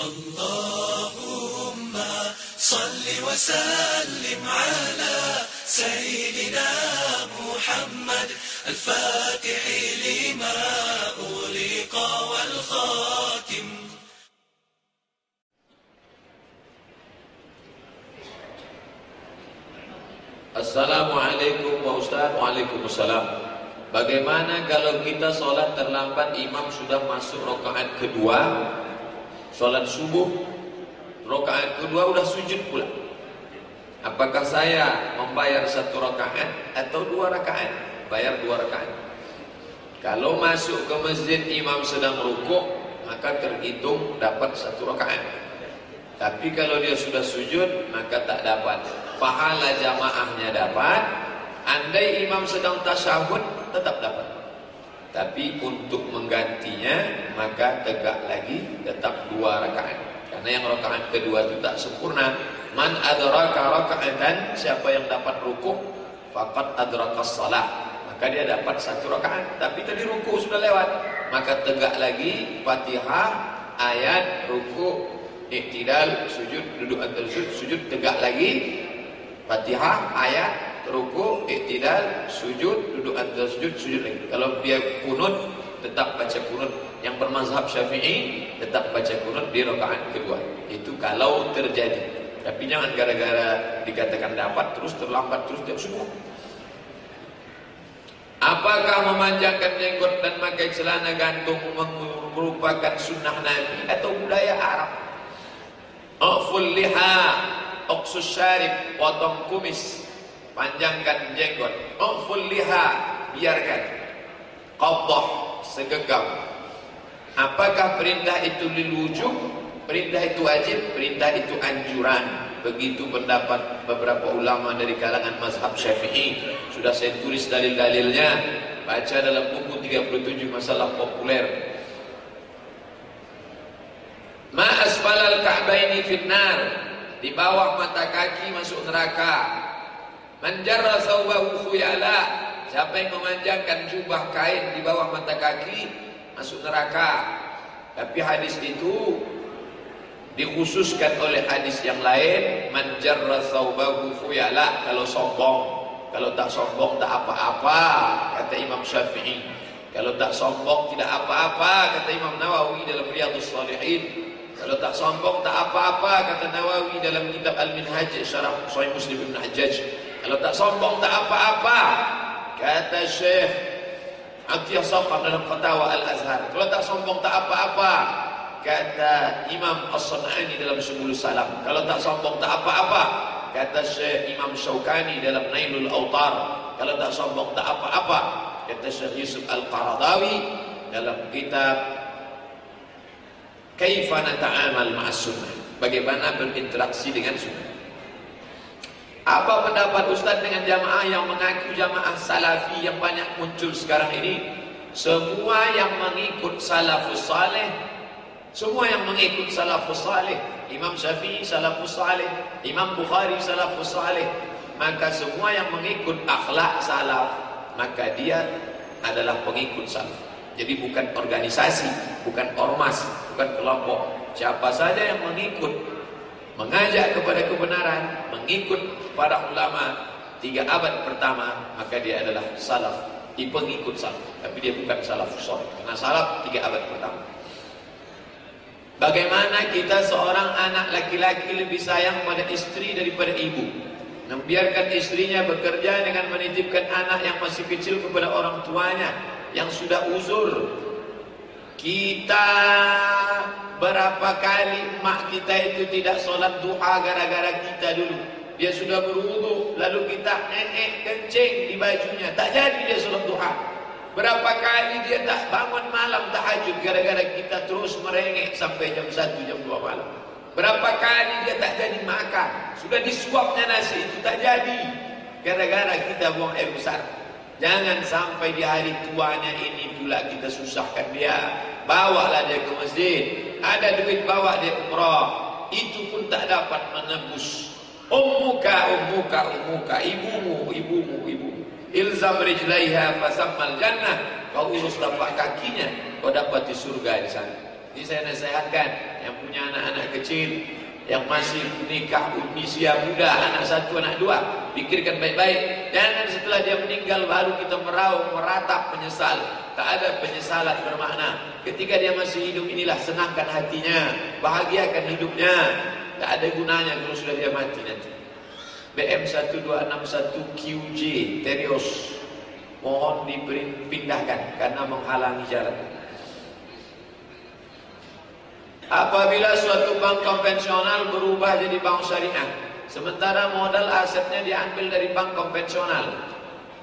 اللهم صل وسلم على سيدنا محمد الفاتح لما أغلق والخاتم Assalamualaikum Pak Ustaz Waalaikumsalam Bagaimana kalau kita sholat terlambat Imam sudah masuk rokaat kedua Sholat subuh Rokaat kedua udah sujud pula. Apakah saya membayar satu rakaat Atau dua rakaat? Bayar dua rakaat. Kalau masuk ke masjid imam sedang rukuk Maka terhitung dapat satu rakaat. Tapi kalau dia sudah sujud Maka tak dapat. Pahala jamaahnya dapat andai imam sedang tasyahud tetap dapat tapi untuk menggantinya maka tegak lagi tetap dua rakaat. Karena yang rakaat kedua itu tak sempurna. Man adraka rakaatan siapa yang dapat rukuk faqad adraka salat. Maka dia dapat satu rakaat. Tapi tadi rukuk sudah lewat. Maka tegak lagi Fatihah ayat rukuk iktidal sujud duduk antara sujud sujud tegak lagi. Fatihah, ayat, ruku, iktidal, sujud, duduk antara sujud, sujud lagi. Kalau dia kunut, tetap baca kunut. Yang bermazhab syafi'i, tetap baca kunut di rakaat kedua. Itu kalau terjadi. Tapi jangan gara-gara dikatakan dapat, terus terlambat, terus tiap semua. Apakah memanjangkan jenggot dan pakai celana gantung merupakan sunnah Nabi atau budaya Arab? Aqful liha Oksus syarib, potong kumis, panjangkan jenggot. Uful liha, biarkan. Qabdah, segenggam. Apakah perintah itu lilwujub? Perintah itu wajib, perintah itu anjuran. Begitu pendapat beberapa ulama dari kalangan mazhab syafi'i. Sudah saya tulis dalil-dalilnya. Baca dalam buku 37 masalah populer. Ma asfalal ka'baini fitnar di bawah mata kaki masuk neraka. Manjarra saubahu khuyala. Siapa yang memanjangkan jubah kain di bawah mata kaki masuk neraka. Tapi hadis itu dikhususkan oleh hadis yang lain manjarra saubahu khuyala kalau sombong. Kalau tak sombong tak apa-apa kata Imam Syafi'i. Kalau tak sombong tidak apa-apa kata Imam Nawawi dalam Riyadhus Shalihin. Kalau tak sombong tak apa-apa kata Nawawi dalam kitab Al-Minhaj syarah Sahih Muslim Ibn Hajjaj. Kalau tak sombong tak apa-apa kata Syekh Atiyah Saqaf dalam Fatwa Al-Azhar. Kalau tak sombong tak apa-apa kata Imam As-San'ani dalam Subul Salam. Kalau tak sombong tak apa-apa kata Syekh Imam Syaukani dalam Nailul Autar. Kalau tak sombong tak apa-apa kata Syekh Yusuf Al-Qaradawi dalam kitab Kaifa nata'amal ma'as sunnah? Bagaimana berinteraksi dengan sunnah? Apa pendapat Ustaz dengan jamaah yang mengaku jamaah salafi yang banyak muncul sekarang ini? Semua yang mengikut salafus salih. Semua yang mengikut salafus salih. Imam Syafi'i salafus salih. Imam Bukhari salafus salih. Maka semua yang mengikut akhlak salaf maka dia adalah pengikut salaf. Jadi bukan organisasi bukan ormas bukan kelompok. Siapa saja yang mengikut, mengajak kepada kebenaran, mengikut para ulama tiga abad pertama, maka dia adalah salaf, pengikut salaf. Tapi dia bukan salaf soleh. Karena salaf tiga abad pertama. Bagaimana kita seorang anak laki-laki lebih sayang pada istri daripada ibu? Membiarkan istrinya bekerja dengan menitipkan anak yang masih kecil kepada orang tuanya yang sudah uzur kita berapa kali mak kita itu tidak sholat duha gara-gara kita dulu. Dia sudah berwudu, lalu kita nenek kencing di bajunya. Tak jadi dia sholat duha. Berapa kali dia tak bangun malam tahajud gara-gara kita terus merengek sampai jam 1, jam 2 malam. Berapa kali dia tak jadi makan. Sudah disuapnya nasi itu tak jadi. Gara-gara kita buang air besar. Jangan sampai di hari tuanya ini pula kita susahkan dia. Bawalah dia ke masjid. Ada duit bawa dia umrah. Itu pun tak dapat menembus. Ummuka, ummuka, ummuka. Ibumu, ibumu, ibumu. Ilzam rijlaiha fasammal jannah. Kau urus tapak kakinya. Kau dapat di surga di sana. Jadi saya nasihatkan yang punya anak-anak kecil yang masih nikah usia muda anak satu anak dua pikirkan baik-baik jangan setelah dia meninggal baru kita meraung meratap menyesal tak ada penyesalan bermakna. Ketika dia masih hidup inilah senangkan hatinya bahagiakan hidupnya. Tak ada gunanya kalau sudah dia mati nanti. BM 1261 QJ Terios. Mohon dipindahkan karena menghalangi jalan. Apabila suatu bank konvensional berubah jadi bank syariah Sementara modal asetnya diambil dari bank konvensional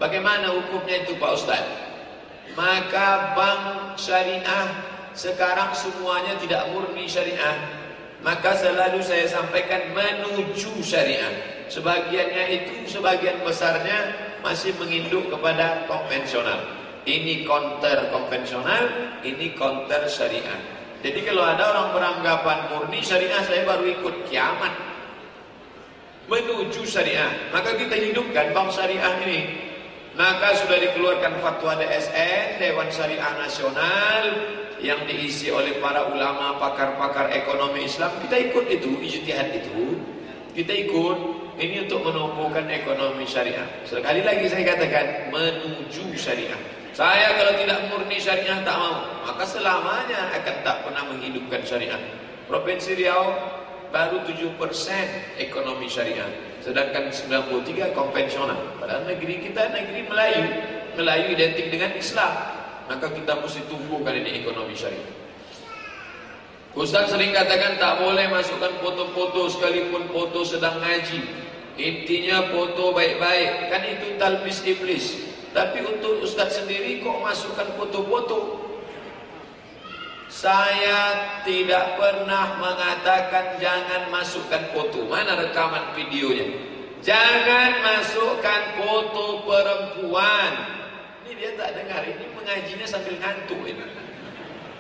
Bagaimana hukumnya itu Pak Ustaz? Maka bank syariah sekarang semuanya tidak murni syariah Maka selalu saya sampaikan menuju syariah Sebagiannya itu, sebagian besarnya masih menginduk kepada konvensional Ini counter konvensional, ini counter syariah jadi kalau ada orang beranggapan murni syariah saya baru ikut kiamat. Menuju syariah. Maka kita hidupkan bank syariah ini. Maka sudah dikeluarkan fatwa DSN, Dewan Syariah Nasional yang diisi oleh para ulama, pakar-pakar ekonomi Islam. Kita ikut itu, ijtihad itu. Kita ikut ini untuk menumbuhkan ekonomi syariah. Sekali lagi saya katakan menuju syariah. Saya kalau tidak murni syariah tak mau, maka selamanya akan tak pernah menghidupkan syariah. Provinsi Riau baru 7% ekonomi syariah, sedangkan 93 konvensional. Padahal negeri kita negeri Melayu, Melayu identik dengan Islam. Maka kita mesti tumbuhkan ini ekonomi syariah. Ustaz sering katakan tak boleh masukkan foto-foto sekalipun foto sedang ngaji. Intinya foto baik-baik. Kan itu talbis iblis. Tapi untuk Ustaz sendiri kok masukkan foto-foto? Saya tidak pernah mengatakan jangan masukkan foto. Mana rekaman videonya? Jangan masukkan foto perempuan. Ini dia tak dengar. Ini mengajinya sambil ngantuk ini.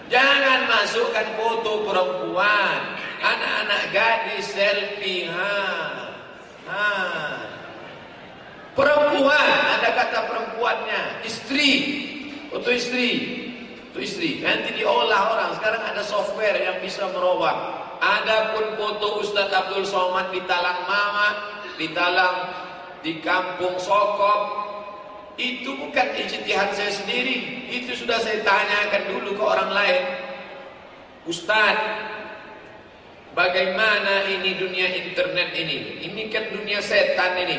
Jangan masukkan foto perempuan. Anak-anak gadis selfie. Ha. Ha. Perempuan, ada kata perempuannya, istri, foto istri, itu istri. Nanti diolah orang. Sekarang ada software yang bisa merubah. Adapun foto Ustaz Abdul Somad di Talang Mama, di Talang di Kampung Sokop, itu bukan ijtihad saya sendiri. Itu sudah saya tanyakan dulu ke orang lain. Ustaz, bagaimana ini dunia internet ini? Ini kan dunia setan ini.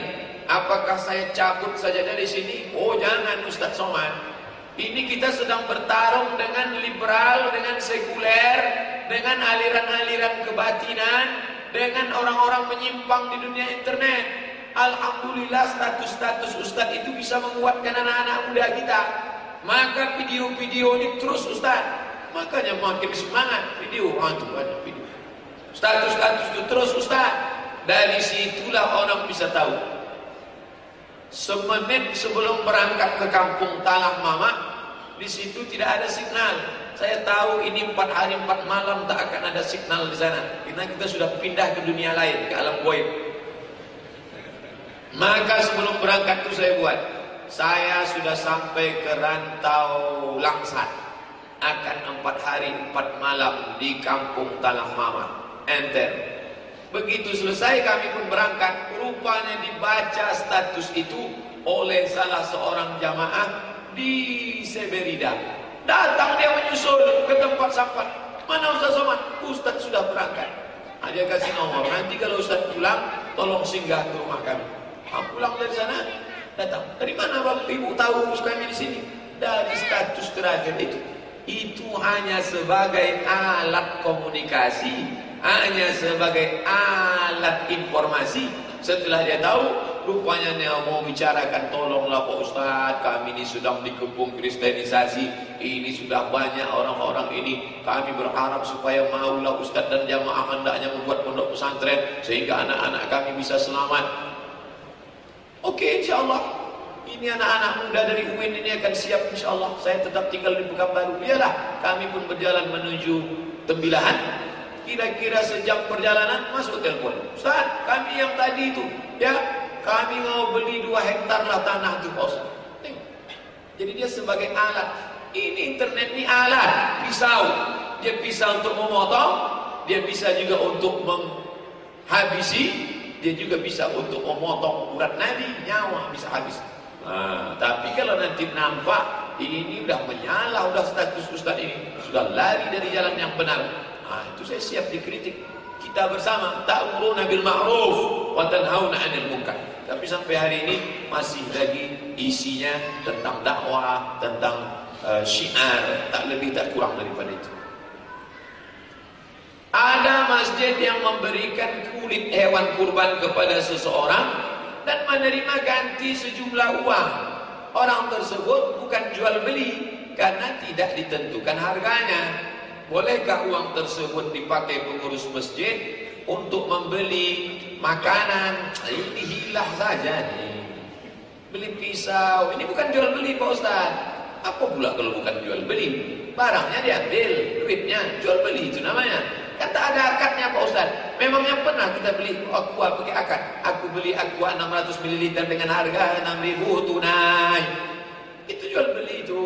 Apakah saya cabut saja dari sini? Oh jangan Ustaz Somad. Ini kita sedang bertarung dengan liberal, dengan sekuler, dengan aliran-aliran kebatinan, dengan orang-orang menyimpang di dunia internet. Alhamdulillah status-status Ustaz itu bisa menguatkan anak-anak muda kita. Maka video-video ini terus Ustaz. Makanya makin semangat video. Itu banyak video. Status-status itu terus Ustaz. Dari situlah orang bisa tahu Semenit sebelum berangkat ke kampung Talang Mama, di situ tidak ada signal. Saya tahu ini empat hari empat malam tak akan ada signal di sana. Karena kita sudah pindah ke dunia lain, ke alam goib. Maka sebelum berangkat itu saya buat. Saya sudah sampai ke rantau Langsat. Akan empat hari empat malam di kampung Talang Mama. Enter. Begitu selesai kami pun berangkat, rupanya dibaca status itu oleh salah seorang jamaah di Seberida. Datang dia menyusul ke tempat sampah. Mana Ustaz Somad? Ustaz sudah berangkat. Nah, dia kasih nomor. Nanti kalau Ustaz pulang, tolong singgah ke rumah kami. Ah, pulang dari sana, datang. Dari mana Bapak Ibu tahu kami di sini? Dari status terakhir itu. Itu hanya sebagai alat komunikasi hanya sebagai alat informasi. Setelah dia tahu rupanya dia mau bicarakan tolonglah Pak Ustaz kami ini sedang dikepung kristenisasi. Ini sudah banyak orang-orang ini. Kami berharap supaya maulah Ustaz dan jamaah hendaknya membuat pondok pesantren sehingga anak-anak kami bisa selamat. Oke okay, insyaAllah. Ini anak-anak muda dari UIN ini akan siap insyaAllah. Saya tetap tinggal di Pekanbaru. Biarlah kami pun berjalan menuju Tembilahan Kira-kira sejam perjalanan masuk telepon. Ustaz, kami yang tadi itu, ya, kami mau beli dua hektar lah tanah itu, bos. Jadi dia sebagai alat. Ini internet ini alat, pisau. Dia pisau untuk memotong, dia bisa juga untuk menghabisi, dia juga bisa untuk memotong urat nadi, nyawa bisa habis. Nah, tapi kalau nanti nampak ini udah menyala, udah status ustaz ini sudah lari dari jalan yang benar. Nah, itu saya siap dikritik. Kita bersama ta'muruna bil ma'ruf wa tanhauna 'anil munkar. Tapi sampai hari ini masih lagi isinya tentang dakwah, tentang uh, syiar, tak lebih tak kurang daripada itu. Ada masjid yang memberikan kulit hewan kurban kepada seseorang dan menerima ganti sejumlah uang. Orang tersebut bukan jual beli karena tidak ditentukan harganya. Bolehkah uang tersebut dipakai pengurus masjid untuk membeli makanan? Ini hilah saja nih. Beli pisau, ini bukan jual beli Pak Ustaz. Apa pula kalau bukan jual beli? Barangnya diambil, duitnya jual beli itu namanya. Kan tak ada akadnya Pak Ustaz. Memangnya pernah kita beli aqua pakai akad? Aku beli aqua 600 ml dengan harga 6000 tunai. Itu jual beli itu.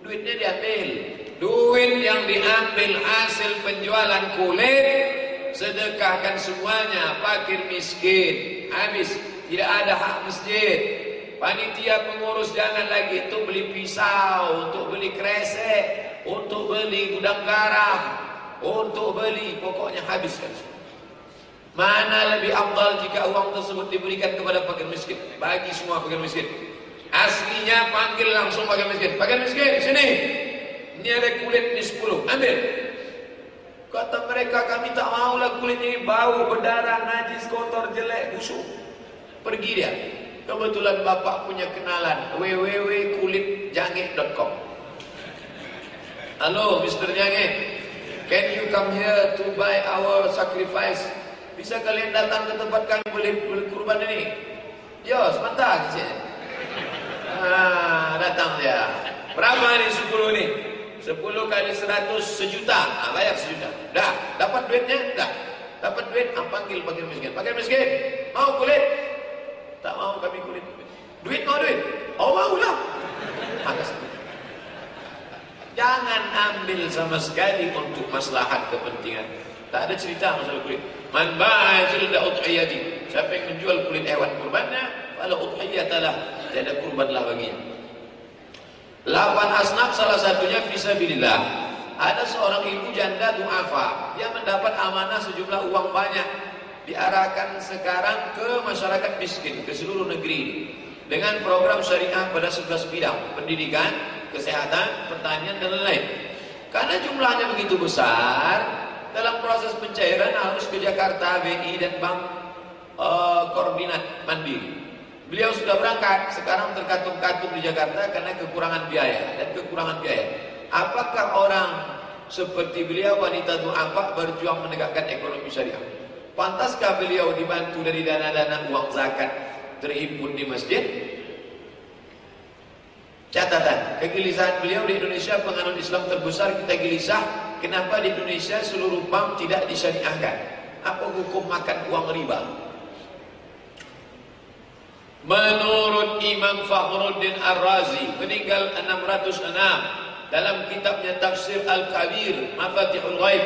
Duitnya diambil. Duit yang diambil hasil penjualan kulit sedekahkan semuanya fakir miskin. Habis. Tidak ada hak masjid. Panitia pengurus jangan lagi untuk beli pisau, untuk beli kresek, untuk beli gudang garam, untuk beli pokoknya habiskan mana lebih afdal jika uang tersebut diberikan kepada fakir miskin? Bagi semua fakir miskin. Aslinya panggil langsung fakir miskin. Fakir miskin sini ini ada kulit ini 10 ambil kata mereka kami tak maulah kulit ini bau berdarah najis kotor jelek busuk pergi dia kebetulan bapak punya kenalan www.kulitjange.com halo Mr. Jange Can you come here to buy our sacrifice? Bisa kalian datang ke tempat kami boleh, kurban ini? Yo, sebentar kecil. Ah, datang dia. Berapa ni sepuluh ni? Sepuluh kali seratus sejuta. Ah, bayar sejuta. Dah, dapat duitnya? Dah. Dapat duit, ah, panggil bagi miskin. Bagi miskin, mau kulit? Tak mau kami kulit. Duit mau duit? Oh, mau lah. Jangan ambil sama sekali untuk maslahat kepentingan. Tak ada cerita masalah kulit. Man ba'a jilda udhiyati. Siapa yang menjual kulit hewan kurbannya, fala udhiyatalah. Tiada kurbanlah baginya. Lapan asnaf salah satunya fisabilillah. Ada seorang ibu janda du'afa. Dia mendapat amanah sejumlah uang banyak. Diarahkan sekarang ke masyarakat miskin, ke seluruh negeri. Dengan program syariah pada 11 bidang. Pendidikan, kesehatan, pertanian dan lain-lain. Karena jumlahnya begitu besar, dalam proses pencairan harus ke Jakarta, BI dan Bank uh, Koordinat Mandiri. Beliau sudah berangkat, sekarang terkatung-katung di Jakarta karena kekurangan biaya dan kekurangan biaya. Apakah orang seperti beliau wanita apa berjuang menegakkan ekonomi syariah? Pantaskah beliau dibantu dari dana-dana uang zakat terhimpun di masjid Catatan, kegelisahan beliau di Indonesia penganut Islam terbesar kita gelisah kenapa di Indonesia seluruh bank tidak disyariahkan. Apa hukum makan uang riba? Menurut Imam Fakhruddin Ar-Razi meninggal 606 dalam kitabnya Tafsir Al-Kabir Mafatihul Ghaib.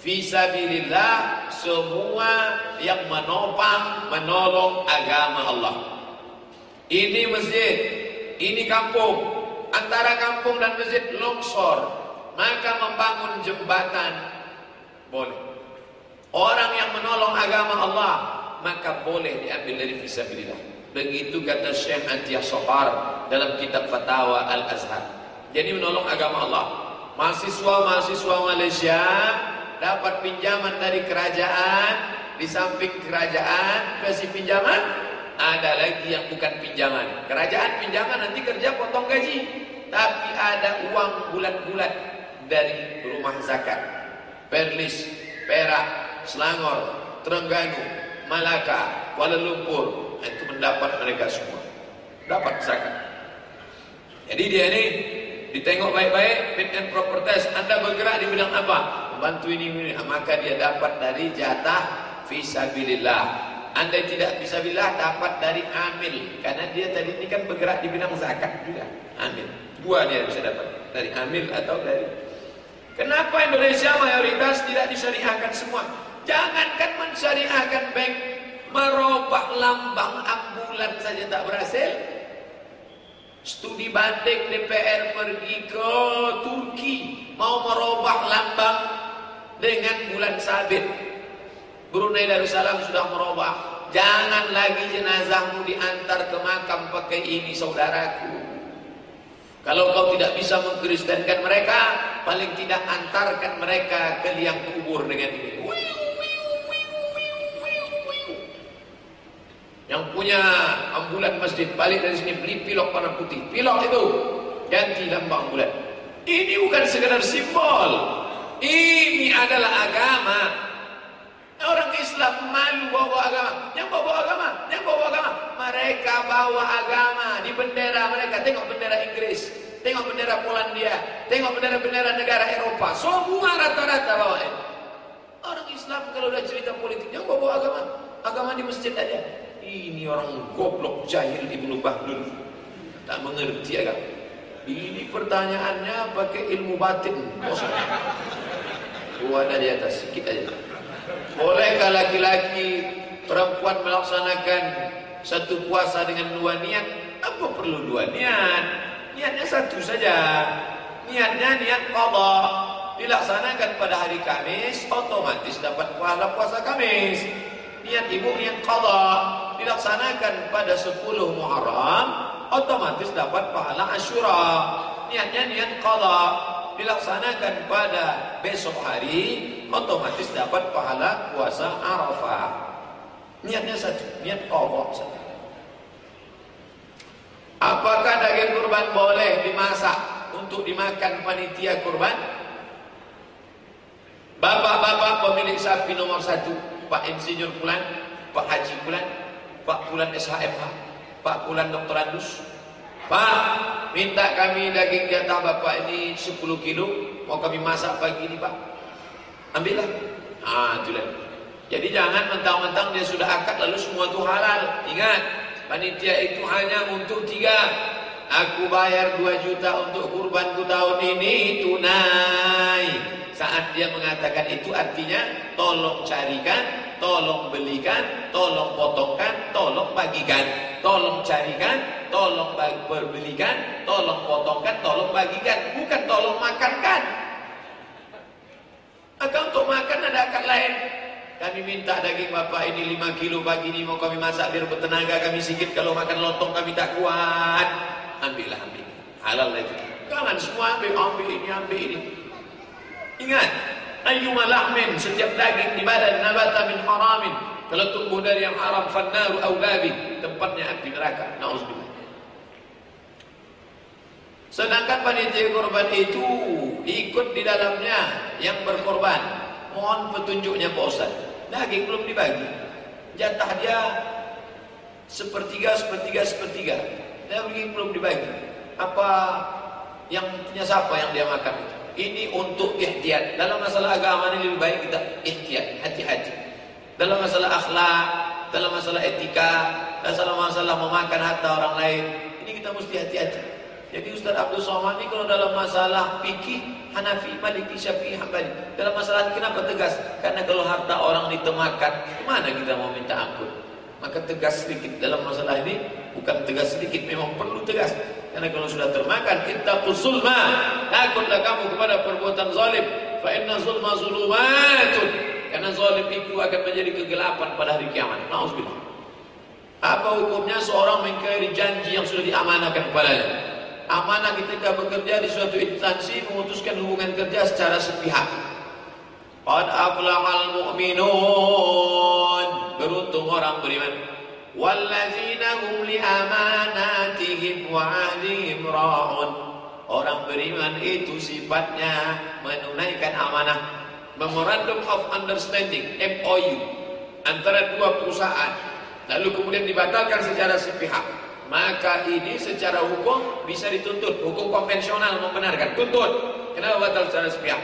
Fi sabilillah semua yang menopang menolong agama Allah. Ini masjid ini kampung. Antara kampung dan masjid longsor. Maka membangun jembatan boleh. Orang yang menolong agama Allah maka boleh diambil dari fisabilillah begitu kata Syekh Antiyah Sohar dalam kitab Fatwa Al-Azhar jadi menolong agama Allah mahasiswa-mahasiswa Malaysia dapat pinjaman dari kerajaan di samping kerajaan kasih pinjaman ada lagi yang bukan pinjaman. Kerajaan pinjaman nanti kerja potong gaji. Tapi ada uang bulat-bulat dari rumah zakat. Perlis, Perak, Selangor, Terengganu, Malaka, Kuala Lumpur. Mendapat mereka semua. Dapat zakat. Jadi dia ini ditengok baik-baik fit and proper test. Anda bergerak di bidang apa? Membantu ini, ini. Maka dia dapat dari jatah fisabilillah anda tidak bisa bilang dapat dari amil karena dia tadi ini kan bergerak di bidang zakat juga amil dua dia bisa dapat dari amil atau dari Kenapa Indonesia mayoritas tidak disyariahkan semua? Jangankan mensyariahkan bank, merubah lambang ambulan saja tak berhasil. Studi banding DPR pergi ke Turki mau merubah lambang dengan bulan sabit. Brunei Darussalam sudah merubah. Jangan lagi jenazahmu diantar ke makam pakai ini saudaraku. Kalau kau tidak bisa mengkristenkan mereka, paling tidak antarkan mereka ke liang kubur dengan ini. Yang punya ambulan masjid balik dari sini beli pilok warna putih. Pilok itu ganti lambang ambulan. Ini bukan sekedar simbol. Ini adalah agama. Orang Islam malu bawa agama. Yang bawa agama, yang bawa agama. Mereka bawa agama di bendera mereka. Tengok bendera Inggris, tengok bendera Polandia, tengok bendera-bendera negara Eropa. Semua rata-rata bawa. Orang Islam kalau udah cerita politik, yang bawa agama. Agama di masjid aja. Ini orang goblok jahil Ibnu Bahlul. Tak mengerti agak. Ini pertanyaannya pakai ilmu batin. Kosong. Ada di atas sedikit aja. Bolehkah laki-laki perempuan melaksanakan satu puasa dengan dua niat? Apa perlu dua niat? Niatnya satu saja. Niatnya niat qadha. Dilaksanakan pada hari Kamis, otomatis dapat pahala puasa Kamis. Niat ibu niat qadha dilaksanakan pada 10 Muharram otomatis dapat pahala Asyura. Niatnya niat qada dilaksanakan pada besok hari otomatis dapat pahala puasa Arafah. Niatnya satu, niat qada saja. Apakah daging kurban boleh dimasak untuk dimakan panitia kurban? Bapak-bapak pemilik sapi nomor satu, Pak Insinyur Pulan, Pak Haji Pulan, Pak Pulan SHMH, Pak Pulan Dr. Andus. Pak, minta kami daging jatah Bapak ini 10 kilo, mau kami masak pagi ini Pak. Ambillah. Ah, itu lah. Jadi jangan mentang-mentang dia sudah akad lalu semua itu halal. Ingat, panitia itu hanya untuk tiga. Aku bayar 2 juta untuk kurbanku tahun ini tunai. Saat dia mengatakan itu artinya tolong carikan tolong belikan, tolong potongkan, tolong bagikan, tolong carikan, tolong berbelikan, tolong potongkan, tolong bagikan, bukan tolong makankan. Maka untuk makan ada akad lain. Kami minta daging bapak ini 5 kilo pagi ini mau kami masak biar bertenaga kami sikit kalau makan lontong kami tak kuat. Ambillah ambil. Halal itu. Jangan semua ambil, ambil ini, ambil ini. Ingat, ayyuma lahmin setiap daging di badan nabata min haramin. Kalau tumbuh dari yang haram fannaru aulabi tempatnya api neraka. Nauzubillah. Sedangkan panitia korban itu ikut di dalamnya yang berkorban. Mohon petunjuknya Pak Ustaz. Daging belum dibagi. Jatah dia sepertiga sepertiga sepertiga. Daging belum dibagi. Apa yang punya siapa yang dia makan itu ini untuk ihtiyat. Dalam masalah agama ini lebih baik kita ihtiyat, hati-hati. Dalam masalah akhlak, dalam masalah etika, dalam masalah memakan harta orang lain, ini kita mesti hati-hati. Jadi Ustaz Abdul Somad ini kalau dalam masalah fikih Hanafi, Maliki, Syafi'i, Hambali Dalam masalah kenapa tegas? Karena kalau harta orang ditemakan Kemana kita mau minta ampun? Maka tegas sedikit dalam masalah ini Bukan tegas sedikit, memang perlu tegas karena kalau sudah termakan ittaqus zulma, takutlah kamu kepada perbuatan zalim. Fa inna zulma zulumatun. Karena zalim itu akan menjadi kegelapan pada hari kiamat. Nauzubillah. Apa hukumnya seorang mengingkari janji yang sudah diamanahkan kepadanya? Amanah ketika bekerja di suatu instansi memutuskan hubungan kerja secara sepihak. Qad aflahal mu'minun. Beruntung orang beriman. Wallazina li amanatihim wa ra'un. Orang beriman itu sifatnya menunaikan amanah. Memorandum of Understanding, MOU, antara dua perusahaan. Lalu kemudian dibatalkan secara sepihak. Maka ini secara hukum bisa dituntut. Hukum konvensional membenarkan. Tuntut. Kenapa batal secara sepihak?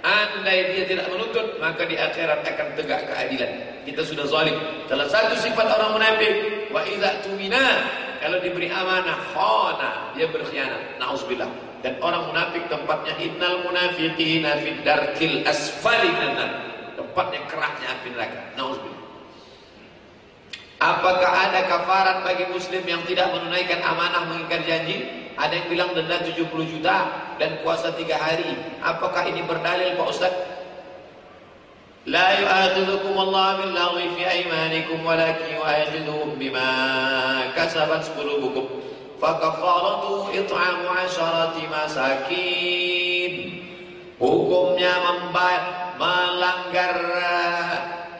Andai dia tidak menuntut, maka di akhirat akan tegak keadilan. Kita sudah zalim. Salah satu sifat orang munafik, wa idza tumina, kalau diberi amanah, khana, dia berkhianat. Nauzubillah. Dan orang munafik tempatnya innal munafiqina fid darkil asfali minan Tempatnya keraknya api neraka. Nauzubillah. Apakah ada kafarat bagi muslim yang tidak menunaikan amanah mengikat janji? Ada yang bilang denda 70 juta dan puasa 3 hari. Apakah ini berdalil Pak Ustaz? Yu'akhidhukum Allah bil lagwi fi aymanikum walakin yu'akhidhukum bima kasabat qulubukum. Fakafaratu it'amu 'asharati masakin. Hukumnya membayar melanggar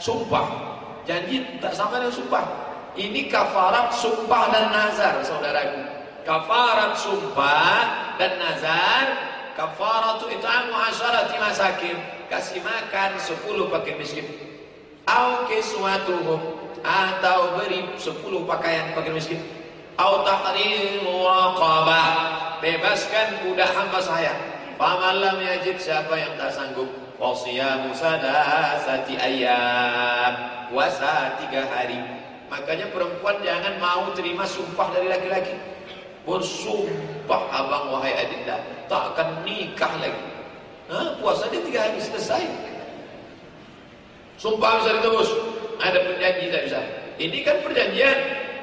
sumpah Janji tak sama dengan sumpah. Ini kafarat sumpah dan nazar, saudaraku. Kafarat sumpah dan nazar, kafaratu it'amu asyarati masakin. Kasih makan sepuluh pakai miskin. Au kiswatuhum atau beri sepuluh pakaian pakai miskin. Au tahriru raqabah. Bebaskan budak hamba saya. Faman lam yajid siapa yang tak sanggup Wasiyamu sadasati ayam Puasa tiga hari Makanya perempuan jangan mau terima sumpah dari laki-laki Bersumpah abang wahai adinda Tak akan nikah lagi Puasa dia tiga hari selesai. Sumpah bisa ditebus Ada perjanjian tak bisa Ini kan perjanjian.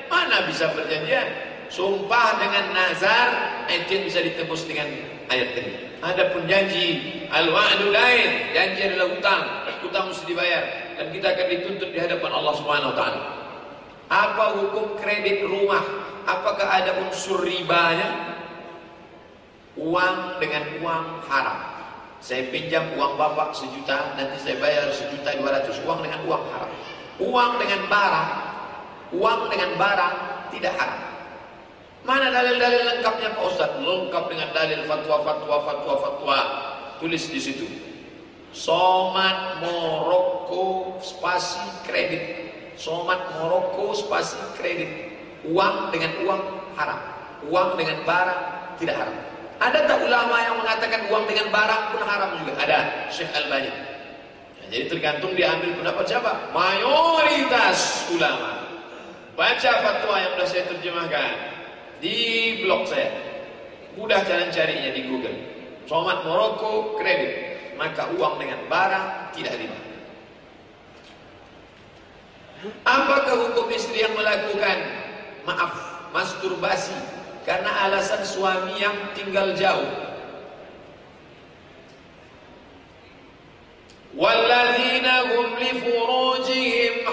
Mana bisa perjanjian? Sumpah dengan nazar Itu bisa ditebus dengan ayat ini ada pun janji. Al-wa'du lain, janji adalah hutang, hutang mesti dibayar. Dan kita akan dituntut di hadapan Allah Subhanahu wa taala. Apa hukum kredit rumah? Apakah ada unsur ribanya? Uang dengan uang haram. Saya pinjam uang bapak sejuta, nanti saya bayar sejuta dua ratus. Uang dengan uang haram. Uang dengan barang, uang dengan barang tidak haram. Mana dalil-dalil lengkapnya Pak Ustaz? Lengkap dengan dalil fatwa, fatwa, fatwa, fatwa. Tulis di situ. Somat Moroko spasi kredit. Somat Moroko spasi kredit. Uang dengan uang haram. Uang dengan barang tidak haram. Ada tak ulama yang mengatakan uang dengan barang pun haram juga? Ada. Syekh Al-Bani. Nah, jadi tergantung diambil pendapat siapa? Mayoritas ulama. Baca fatwa yang sudah saya terjemahkan di blog saya. Mudah jalan carinya di Google. Somat Moroko kredit. Maka uang dengan barang tidak riba. Apakah hukum istri yang melakukan maaf masturbasi karena alasan suami yang tinggal jauh? Walladzina hum li furujihim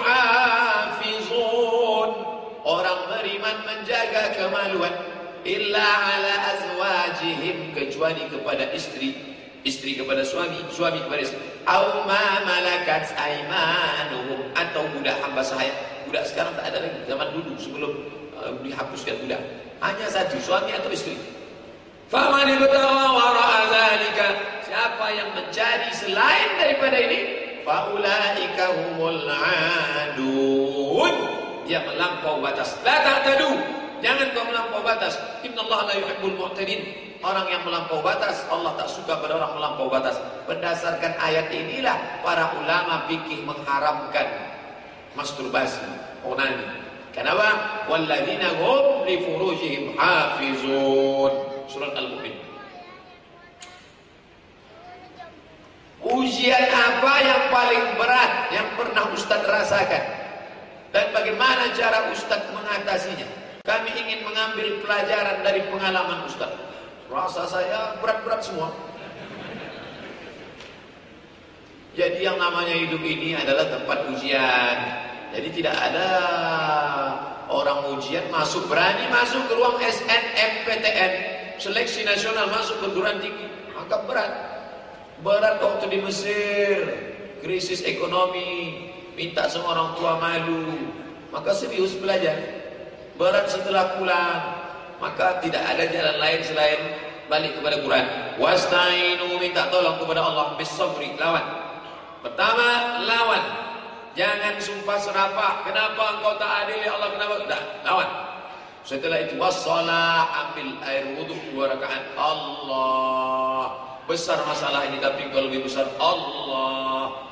orang beriman menjaga kemaluan. Illa ala azwajihim kecuali kepada istri. Istri kepada suami suami kepada istri au ma malakat aimanuhum atau budak hamba sahaya budak sekarang tak ada lagi zaman dulu sebelum uh, dihapuskan budak hanya satu suami atau istri faman ibtagha wara'a dzalika siapa yang mencari selain daripada ini faulaika humul adun yang melampau batas. La ta'tadu. Jangan kau melampau batas. Inna Allah la yuhibbul mu'tadin. Orang yang melampau batas, Allah tak suka pada orang melampau batas. Berdasarkan ayat inilah para ulama fikih mengharamkan masturbasi, onani. Kenapa? Walladzina hum li furujihim hafizun. Surat Al-Mu'min. Ujian apa yang paling berat yang pernah Ustaz rasakan? Dan bagaimana cara Ustadz mengatasinya? Kami ingin mengambil pelajaran dari pengalaman Ustadz. Rasa saya berat-berat semua. Jadi yang namanya hidup ini adalah tempat ujian. Jadi tidak ada orang ujian masuk berani masuk ke ruang SNMPTN seleksi nasional masuk perguruan tinggi. Agak berat. Berat waktu di Mesir. Krisis ekonomi. Minta semua orang tua malu, maka serius belajar. Berat setelah pulang, maka tidak ada jalan lain selain balik kepada Quran. Wasta'inu minta tolong kepada Allah bisabri lawan. Pertama lawan. Jangan sumpah serapah. Kenapa engkau tak adil ya Allah? Kenapa? Tidak, lawan. Setelah itu wassalah ambil air wudhu dua rakaat. Allah besar masalah ini tapi kalau lebih besar Allah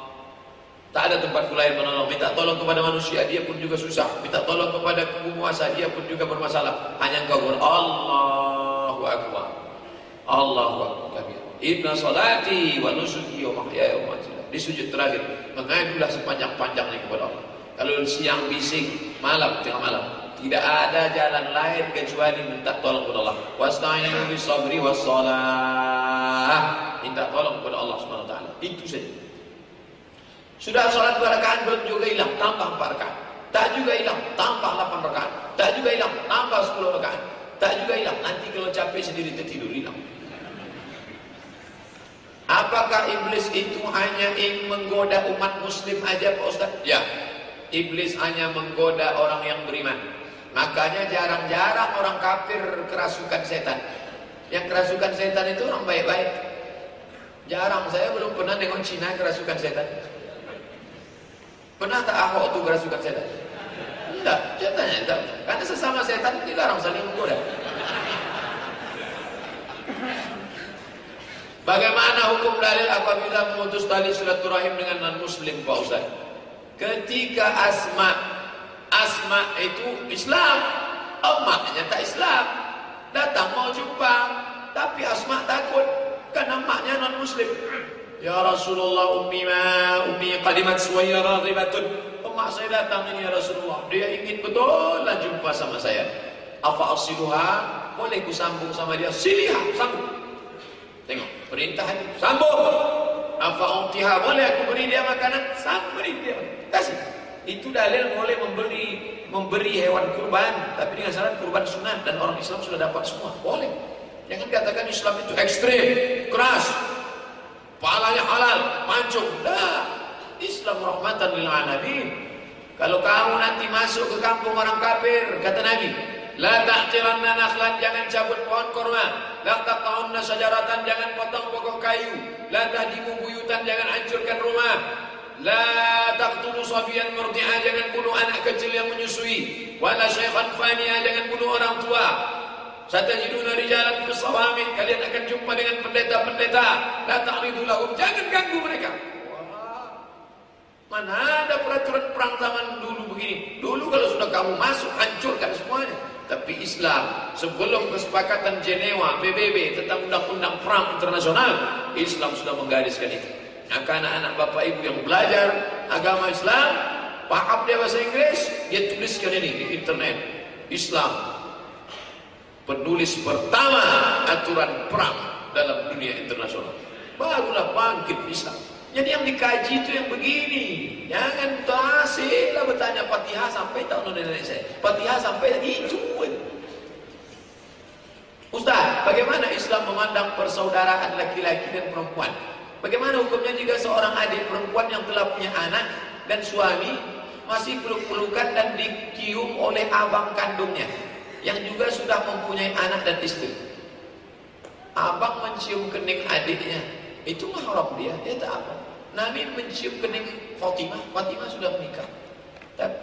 Tak ada tempat lain menolong. Minta tolong kepada manusia, dia pun juga susah. Minta tolong kepada penguasa, dia pun juga bermasalah. Hanya engkau ber Allahu Akbar. Allahu Akbar. Inna salati wa nusuki wa mahyaya wa mamati. Di sujud terakhir mengadulah sepanjang-panjangnya kepada Allah. Kalau siang bising, malam tengah malam, tidak ada jalan lain kecuali minta tolong kepada Allah. Wasta'inu bis sabri was. Minta tolong kepada Allah Subhanahu wa. Itu saja. Sudah sholat dua rakaat belum juga hilang, tambah empat rakaat. Tak juga hilang, tambah delapan rakaat. Tak juga hilang, tambah sepuluh rakaat. Tak juga hilang, nanti kalau capek sendiri tertidur hilang. Apakah iblis itu hanya ingin menggoda umat muslim aja Pak Ustaz? Ya. Iblis hanya menggoda orang yang beriman. Makanya jarang-jarang orang kafir kerasukan setan. Yang kerasukan setan itu orang baik-baik. Jarang, saya belum pernah nengok Cina kerasukan setan. Pernah tak Ahok itu kerasukan setan? Tidak, setannya tidak. Karena sesama setan dilarang saling menggoda. Bagaimana hukum dalil apabila memutus tali silaturahim dengan non muslim Pak Ustaz? Ketika Asma Asma itu Islam, emaknya tak Islam. Datang mau jumpa, tapi Asma takut karena emaknya non muslim. Ya Rasulullah ummi ma ummi qadimat suwaya radhibatun. Emak saya datang ini ya Rasulullah. Dia ingin betul lah jumpa sama saya. Apa asiluha? Boleh ku sambung sama dia? Siliha, sambung. Tengok, perintah itu sambung. Apa umtiha boleh aku beri dia makanan? Sambung beri dia. Kasih. Itu dalil boleh memberi memberi hewan kurban, tapi dengan syarat kurban sunat dan orang Islam sudah dapat semua. Boleh. Jangan katakan Islam itu ekstrim, keras, palanya halal, pancung. Dah. Islam rahmatan lil alamin. Kalau kamu nanti masuk ke kampung orang kafir, kata Nabi, La ta'tiranna nakhlan jangan cabut pohon korma. La taqta'unna sajaratan jangan potong pokok kayu. La tahdimu buyutan jangan hancurkan rumah. La taqtulu sabiyan murdi'a jangan bunuh anak kecil yang menyusui. Wala syaikhan faniya jangan bunuh orang tua. Satajiduna rijalan fi sawami kalian akan jumpa dengan pendeta-pendeta. La ta'ridu lahum jangan ganggu mereka. Mana ada peraturan perang zaman dulu begini? Dulu kalau sudah kamu masuk hancurkan semuanya. Tapi Islam sebelum kesepakatan Jenewa PBB tentang undang-undang perang internasional, Islam sudah menggariskan itu. Maka anak-anak bapak ibu yang belajar agama Islam, paham dia bahasa Inggris, dia tuliskan ini di internet. Islam penulis pertama aturan perang dalam dunia internasional. Barulah bangkit Islam. Jadi yang dikaji itu yang begini. Jangan lah bertanya Fatihah sampai tahun nenek saya. Fatihah sampai itu. Ustaz, bagaimana Islam memandang persaudaraan laki-laki dan perempuan? Bagaimana hukumnya jika seorang adik perempuan yang telah punya anak dan suami masih peluk-pelukan dan dicium oleh abang kandungnya yang juga sudah mempunyai anak dan istri? Abang mencium kening adiknya, itu mahram dia, dia tak apa. Nabi mencium kening Fatimah, Fatimah sudah menikah.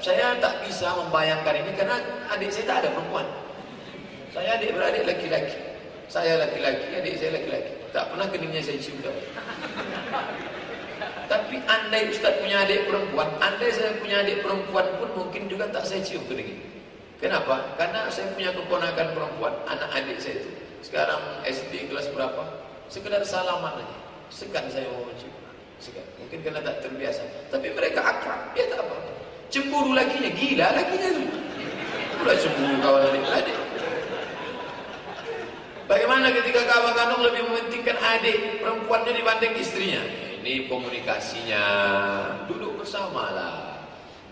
Saya tak bisa membayangkan ini karena adik saya tak ada perempuan. Saya adik beradik laki-laki. Saya laki-laki, adik saya laki-laki. Tak pernah keningnya saya cium tak. Tapi andai Ustaz punya adik perempuan, andai saya punya adik perempuan pun mungkin juga tak saya cium kening. Kenapa? Karena saya punya keponakan perempuan, anak adik saya itu. Sekarang SD kelas berapa? Sekedar salaman aja. Segan saya mau mencium. Segan. Mungkin karena tak terbiasa. Tapi mereka akrab. Ya tak apa. Cemburu lakinya. Gila lakinya itu. Pula cemburu kawan adik-adik. Bagaimana ketika kawan kandung lebih mementingkan adik perempuannya dibanding istrinya? Ini komunikasinya. Duduk bersama lah.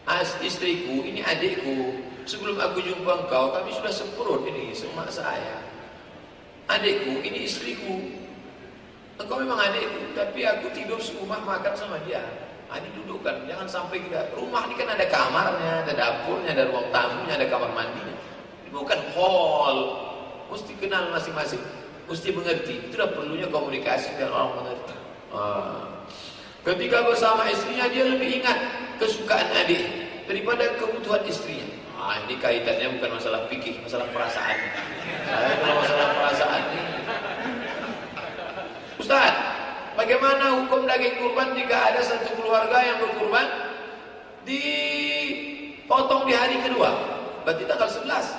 As istriku, ini adikku. Sebelum aku jumpa engkau, kami sudah semprot ini semak saya. Adikku, ini istriku. Engkau memang adikku, tapi aku tidur serumah makan sama dia. Adik dudukkan, jangan sampai kita. Rumah ini kan ada kamarnya, ada dapurnya, ada ruang tamunya, ada kamar mandinya. Bukan hall. Mesti kenal masing-masing. Mesti mengerti. Itulah perlunya komunikasi dan orang mengerti. Ah. Ketika bersama istrinya dia lebih ingat kesukaan adik daripada kebutuhan istrinya. Ah, ini kaitannya bukan masalah fikih, masalah perasaan. Saya kalau masalah perasaan. Ustaz, bagaimana hukum daging kurban jika ada satu keluarga yang berkurban dipotong di hari kedua? Berarti tanggal 11.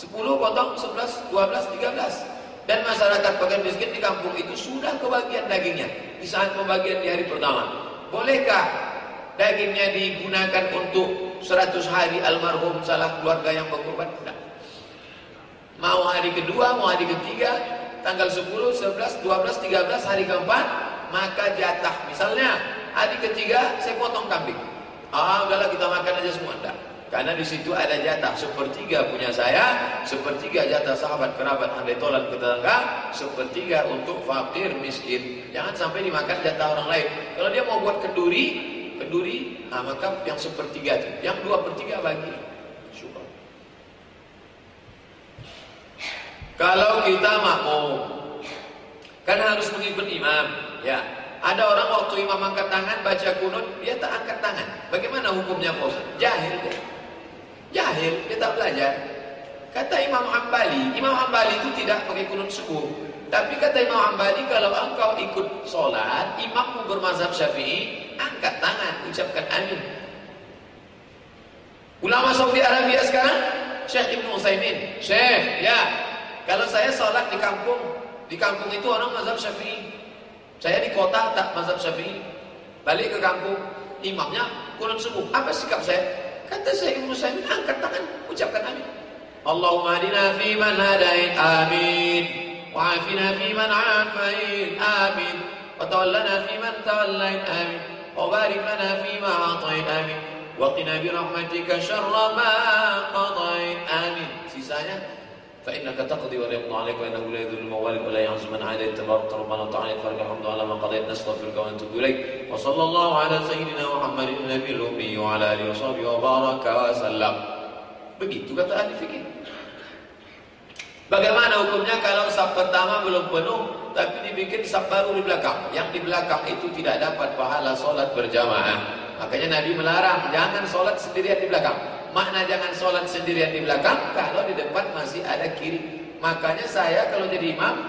10 potong 11, 12, 13. Dan masyarakat bagian miskin di kampung itu sudah kebagian dagingnya di saat pembagian di hari pertama. Bolehkah dagingnya digunakan untuk 100 hari almarhum salah keluarga yang berkorban? Tidak. Mau hari kedua, mau hari ketiga, tanggal 10, 11, 12, 13, hari keempat, maka jatah. Misalnya, hari ketiga saya potong kambing. Ah, udahlah kita makan aja semua. Enggak. Karena di situ ada jatah sepertiga punya saya, sepertiga jatah sahabat kerabat ahli tolan tetangga, sepertiga untuk fakir miskin. Jangan sampai dimakan jatah orang lain. Kalau dia mau buat kenduri, kenduri, nah maka yang sepertiga itu, yang dua pertiga bagi. Syukur. Kalau kita mau, kan harus mengikut imam, ya. Ada orang waktu imam angkat tangan baca kunut, dia tak angkat tangan. Bagaimana hukumnya bos? Jahil dia. Jahil, dia tak belajar. Kata Imam Hambali, Imam Hambali itu tidak pakai kunut subuh. Tapi kata Imam Hambali, kalau engkau ikut sholat, imammu bermazhab syafi'i, angkat tangan, ucapkan amin. Ulama Saudi Arabia sekarang, Syekh Ibn Utsaimin, Syekh, ya, kalau saya sholat di kampung, di kampung itu orang mazhab syafi'i. Saya di kota tak mazhab syafi'i. Balik ke kampung, imamnya kunut subuh. Apa sikap saya? Kata saya Ibnu Saimin angkat tangan, ucapkan amin. Allahumma hadina fi man hadait, amin. Wa afina fi man afait, amin. Wa tawallana fi man tawallait, amin. Ma atait, amin. Wa qina bi rahmatika syarra ma qadait, amin. Sisanya فإنك تقضي ولا يقضى عليك وإنه لا يذل الموالد ولا يعز من عاديت. تبارك ربنا وتعالى فلك الحمد على ما قضيت. نستغفرك ونتوب إليك. وصلى الله على سيدنا محمد النبي الأمي وعلى آله وصحبه وبارك وسلم. begitu kata ahli fikih Bagaimana hukumnya kalau sab pertama belum penuh tapi dibikin sab baru di belakang? Yang di belakang itu tidak dapat pahala solat berjamaah. Makanya Nabi melarang jangan solat sendirian di belakang. Makna jangan sholat sendirian di belakang kalau di depan masih ada kiri. Makanya saya kalau jadi imam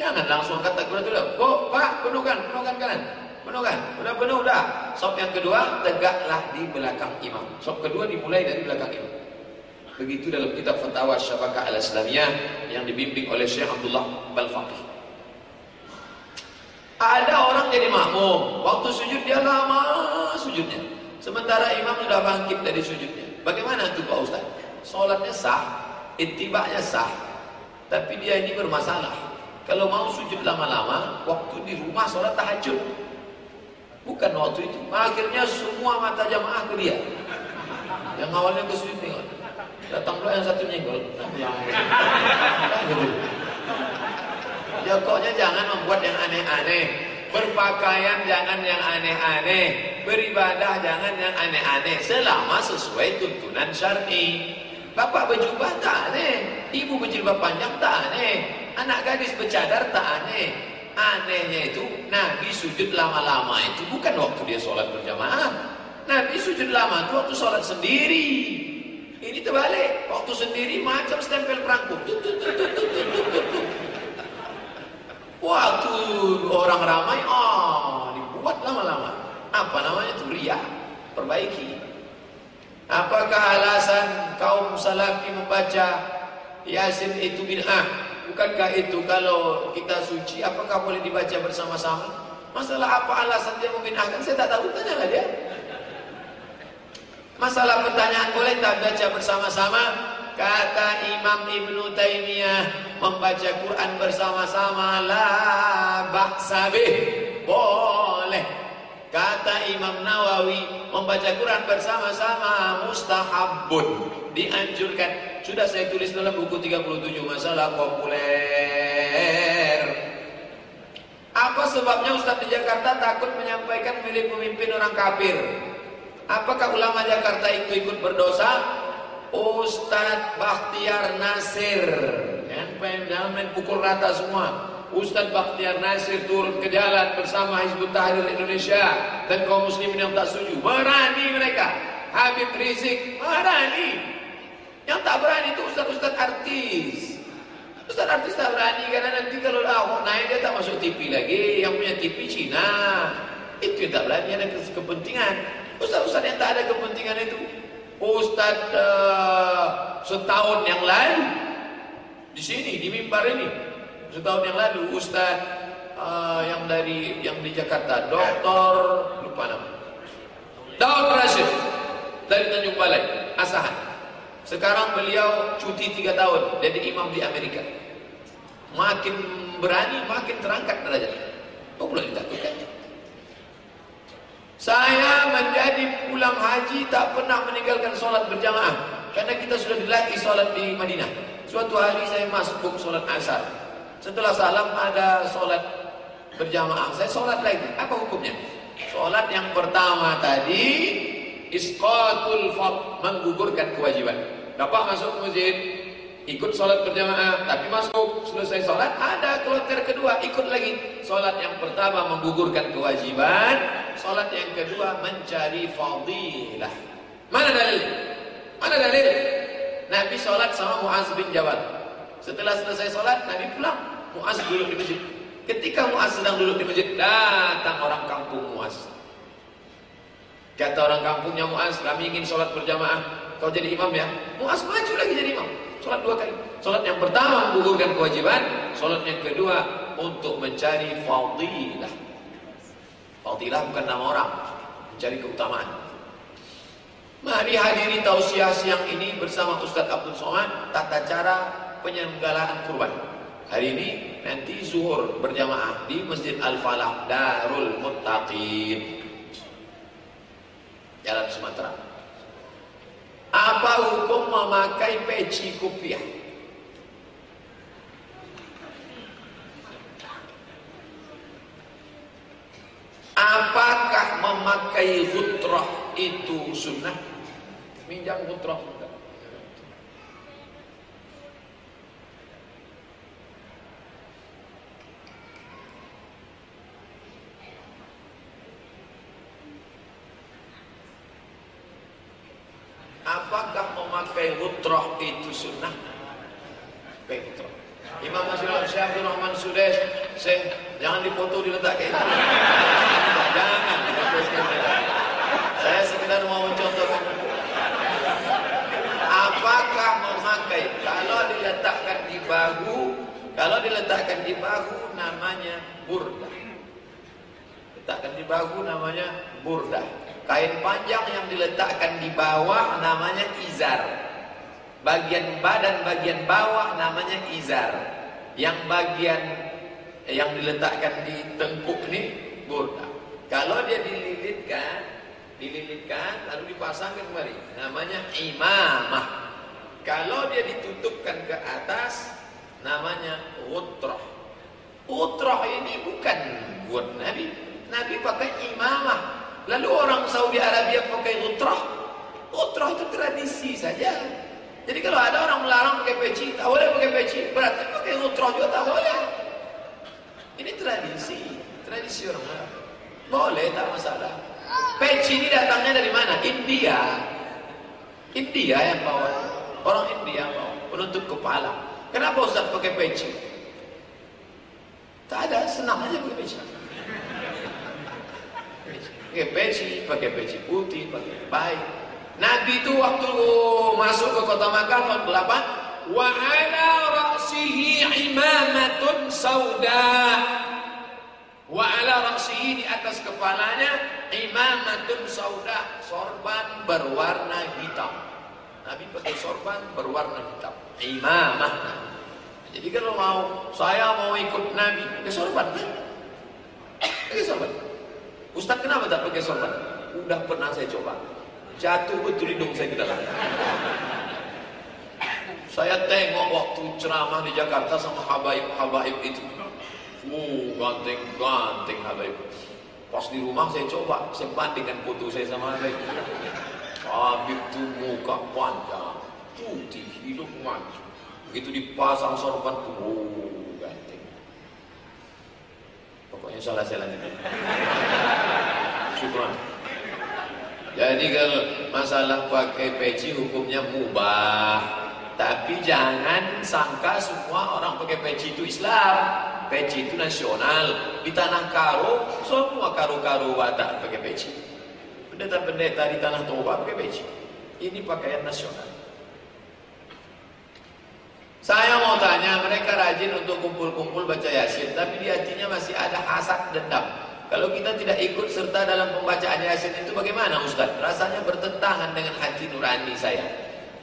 jangan langsung kata takbir dulu. Oh, Pak, penuhkan, penuhkan kanan. Penuhkan. Udah penuh dah. Sop yang kedua tegaklah di belakang imam. Sop kedua dimulai dari belakang imam. Begitu dalam kitab Fatwa Syabakah Al-Islamiyah yang dibimbing oleh Syekh Abdullah Balfaqih. Ada orang jadi makmum, waktu sujud dia lama sujudnya. Sementara imam sudah bangkit dari sujudnya. Bagaimana itu Pak Ustaz? Sholatnya sah, itibaknya sah, tapi dia ini bermasalah. Kalau mau sujud lama-lama, waktu di rumah sholat tahajud. Bukan waktu itu. Akhirnya semua mata jamaah ke dia. Yang awalnya ke sujud. Datang pula yang satu nyenggol. gitu. Ya pokoknya jangan membuat yang aneh-aneh. Berpakaian jangan yang aneh-aneh. Beribadah jangan yang aneh-aneh selama sesuai tuntunan syar'i. Bapak berjubah tak aneh, ibu berjilbab panjang tak aneh, anak gadis bercadar tak aneh. Anehnya itu Nabi sujud lama-lama itu bukan waktu dia sholat berjamaah. Nabi sujud lama itu waktu sholat sendiri. Ini terbalik, waktu sendiri macam stempel perangku. Waktu orang ramai, ah dibuat lama-lama. Apa namanya itu? Ria. Perbaiki. Apakah alasan kaum salafi membaca Yasin itu bid'ah? Bukankah itu kalau kita suci apakah boleh dibaca bersama-sama? Masalah apa alasan dia membid'ahkan? Saya tak tahu, tanyalah dia. Masalah pertanyaan boleh tak baca bersama-sama? Kata Imam Ibn Taymiyah membaca Quran bersama-sama la ba'sabih. Boleh. Kata Imam Nawawi membaca Quran bersama-sama mustahabun dianjurkan. Sudah saya tulis dalam buku 37 masalah populer. Apa sebabnya Ustaz di Jakarta takut menyampaikan milik pemimpin orang kafir? Apakah ulama Jakarta itu ikut berdosa? Ustadz Bakhtiar Nasir main pukul rata semua Ustaz Bakhtiar Nasir turun ke jalan bersama Hizbut Tahrir Indonesia dan kaum muslimin yang tak setuju. Berani mereka. Habib Rizik berani. Yang tak berani itu ustaz-ustaz artis. Ustaz artis tak berani karena nanti kalau Ahok naik dia tak masuk TV lagi. Yang punya TV Cina. Itu yang tak berani ada kepentingan. Ustaz-ustaz yang tak ada kepentingan itu. Ustaz uh, setahun yang lalu di sini di mimbar ini Setahun yang lalu Ustaz uh, yang dari yang di Jakarta, Doktor lupa nama. Daud Rashid dari Tanjung Balai, Asahan. Sekarang beliau cuti tiga tahun jadi imam di Amerika. Makin berani, makin terangkat derajat. Oh, boleh ditakutkan. Saya menjadi pulang haji tak pernah meninggalkan solat berjamaah. Karena kita sudah dilatih solat di Madinah. Suatu hari saya masuk solat asar. Setelah salam ada solat berjamaah. Saya solat lagi. Apa hukumnya? Solat yang pertama tadi isqatul fard menggugurkan kewajiban. Dapat masuk masjid, ikut sholat berjamaah, tapi masuk selesai sholat ada kloter kedua, ikut lagi. Sholat yang pertama menggugurkan kewajiban, sholat yang kedua mencari fadilah. Mana dalil? Mana dalil? Nabi sholat sama Muaz bin Jabal. Setelah selesai sholat, Nabi pulang. Muaz duduk di masjid. Ketika Muaz sedang duduk di masjid, datang orang kampung Muaz. Kata orang kampungnya Muaz, kami ingin sholat berjamaah. Kau jadi imam ya? Muaz maju lagi jadi imam. Sholat dua kali. Sholat yang pertama menggugurkan kewajiban. Sholat yang kedua untuk mencari fadilah. Fadilah bukan nama orang. Mencari keutamaan. Mari hadiri tausiah siang ini bersama Ustaz Abdul Somad tata cara penyelenggaraan kurban. Hari ini nanti zuhur berjamaah di Masjid Al-Falah Darul Muttaqin. Jalan Sumatera. Apa memakai peci kopiah? Apakah memakai hutrah itu sunnah? Minjam hutrah sunnah. Apakah memakai hutrah itu sunnah? Pakai hutrah. Imam Masyidah Syekh Abdul Rahman Sudes, Syekh, jangan dipoto diletak kayak itu. Jangan dilepaskan Saya sekedar mau mencontohkan. Apakah memakai kalau diletakkan di bahu, kalau diletakkan di bahu namanya burdah. Letakkan di bahu namanya burdah. Kain panjang yang diletakkan di bawah namanya izar. Bagian badan bagian bawah namanya izar. Yang bagian yang diletakkan di tengkuk ini. Kalau dia dililitkan, dililitkan lalu dipasangkan kembali, namanya imamah. Kalau dia ditutupkan ke atas, namanya utrah. Utrah ini bukan buat Nabi. Nabi pakai imamah. Lalu orang Saudi Arabia pakai utrah. Utrah itu tradisi saja. Jadi kalau ada orang melarang pakai peci, tak boleh pakai peci. Berarti pakai utrah juga tak boleh. Ini tradisi. Tradisi orang Arab. Boleh, tak masalah. Peci ini datangnya dari mana? India. India yang bawa. Orang India bawa. Penutup kepala. Kenapa Ustaz pakai peci? Tak ada, senang aja pakai peci. Pakai peci, pakai peci putih, pakai baik. Nabi itu waktu masuk ke kota Makkah tahun 8, wa ala ra'sihi imamatun sauda. Wa ala ra'sihi di atas kepalanya imamatun sauda, sorban berwarna hitam. Nabi pakai sorban berwarna hitam. Imamah. Jadi kalau mau saya mau ikut Nabi, pakai sorban. Pakai sorban. Ustaz kenapa tak pakai sorban? Udah pernah saya coba. Jatuh betul hidung saya ke dalam. Saya tengok waktu ceramah di Jakarta sama habaib-habaib itu. Uh, ganteng-ganteng habaib. Pas di rumah saya coba, saya bandingkan foto saya sama habaib. Habib itu muka panjang, putih, hidung mancung. Begitu dipasang sorban tuh, oh, ganteng. Pokoknya salah saya lanjutin. Syukran. Jadi kalau masalah pakai peci hukumnya mubah. Tapi jangan sangka semua orang pakai peci itu Islam. Peci itu nasional. Di tanah Karo, semua karo-karo wadah pakai peci. Pendeta-pendeta di tanah Toba pakai peci. Ini pakaian nasional. Saya mau tanya, mereka rajin untuk kumpul-kumpul baca Yasin, tapi di hatinya masih ada hasad dendam. Kalau kita tidak ikut serta dalam pembacaan Yasin itu bagaimana Ustaz? Rasanya bertentangan dengan hati nurani saya.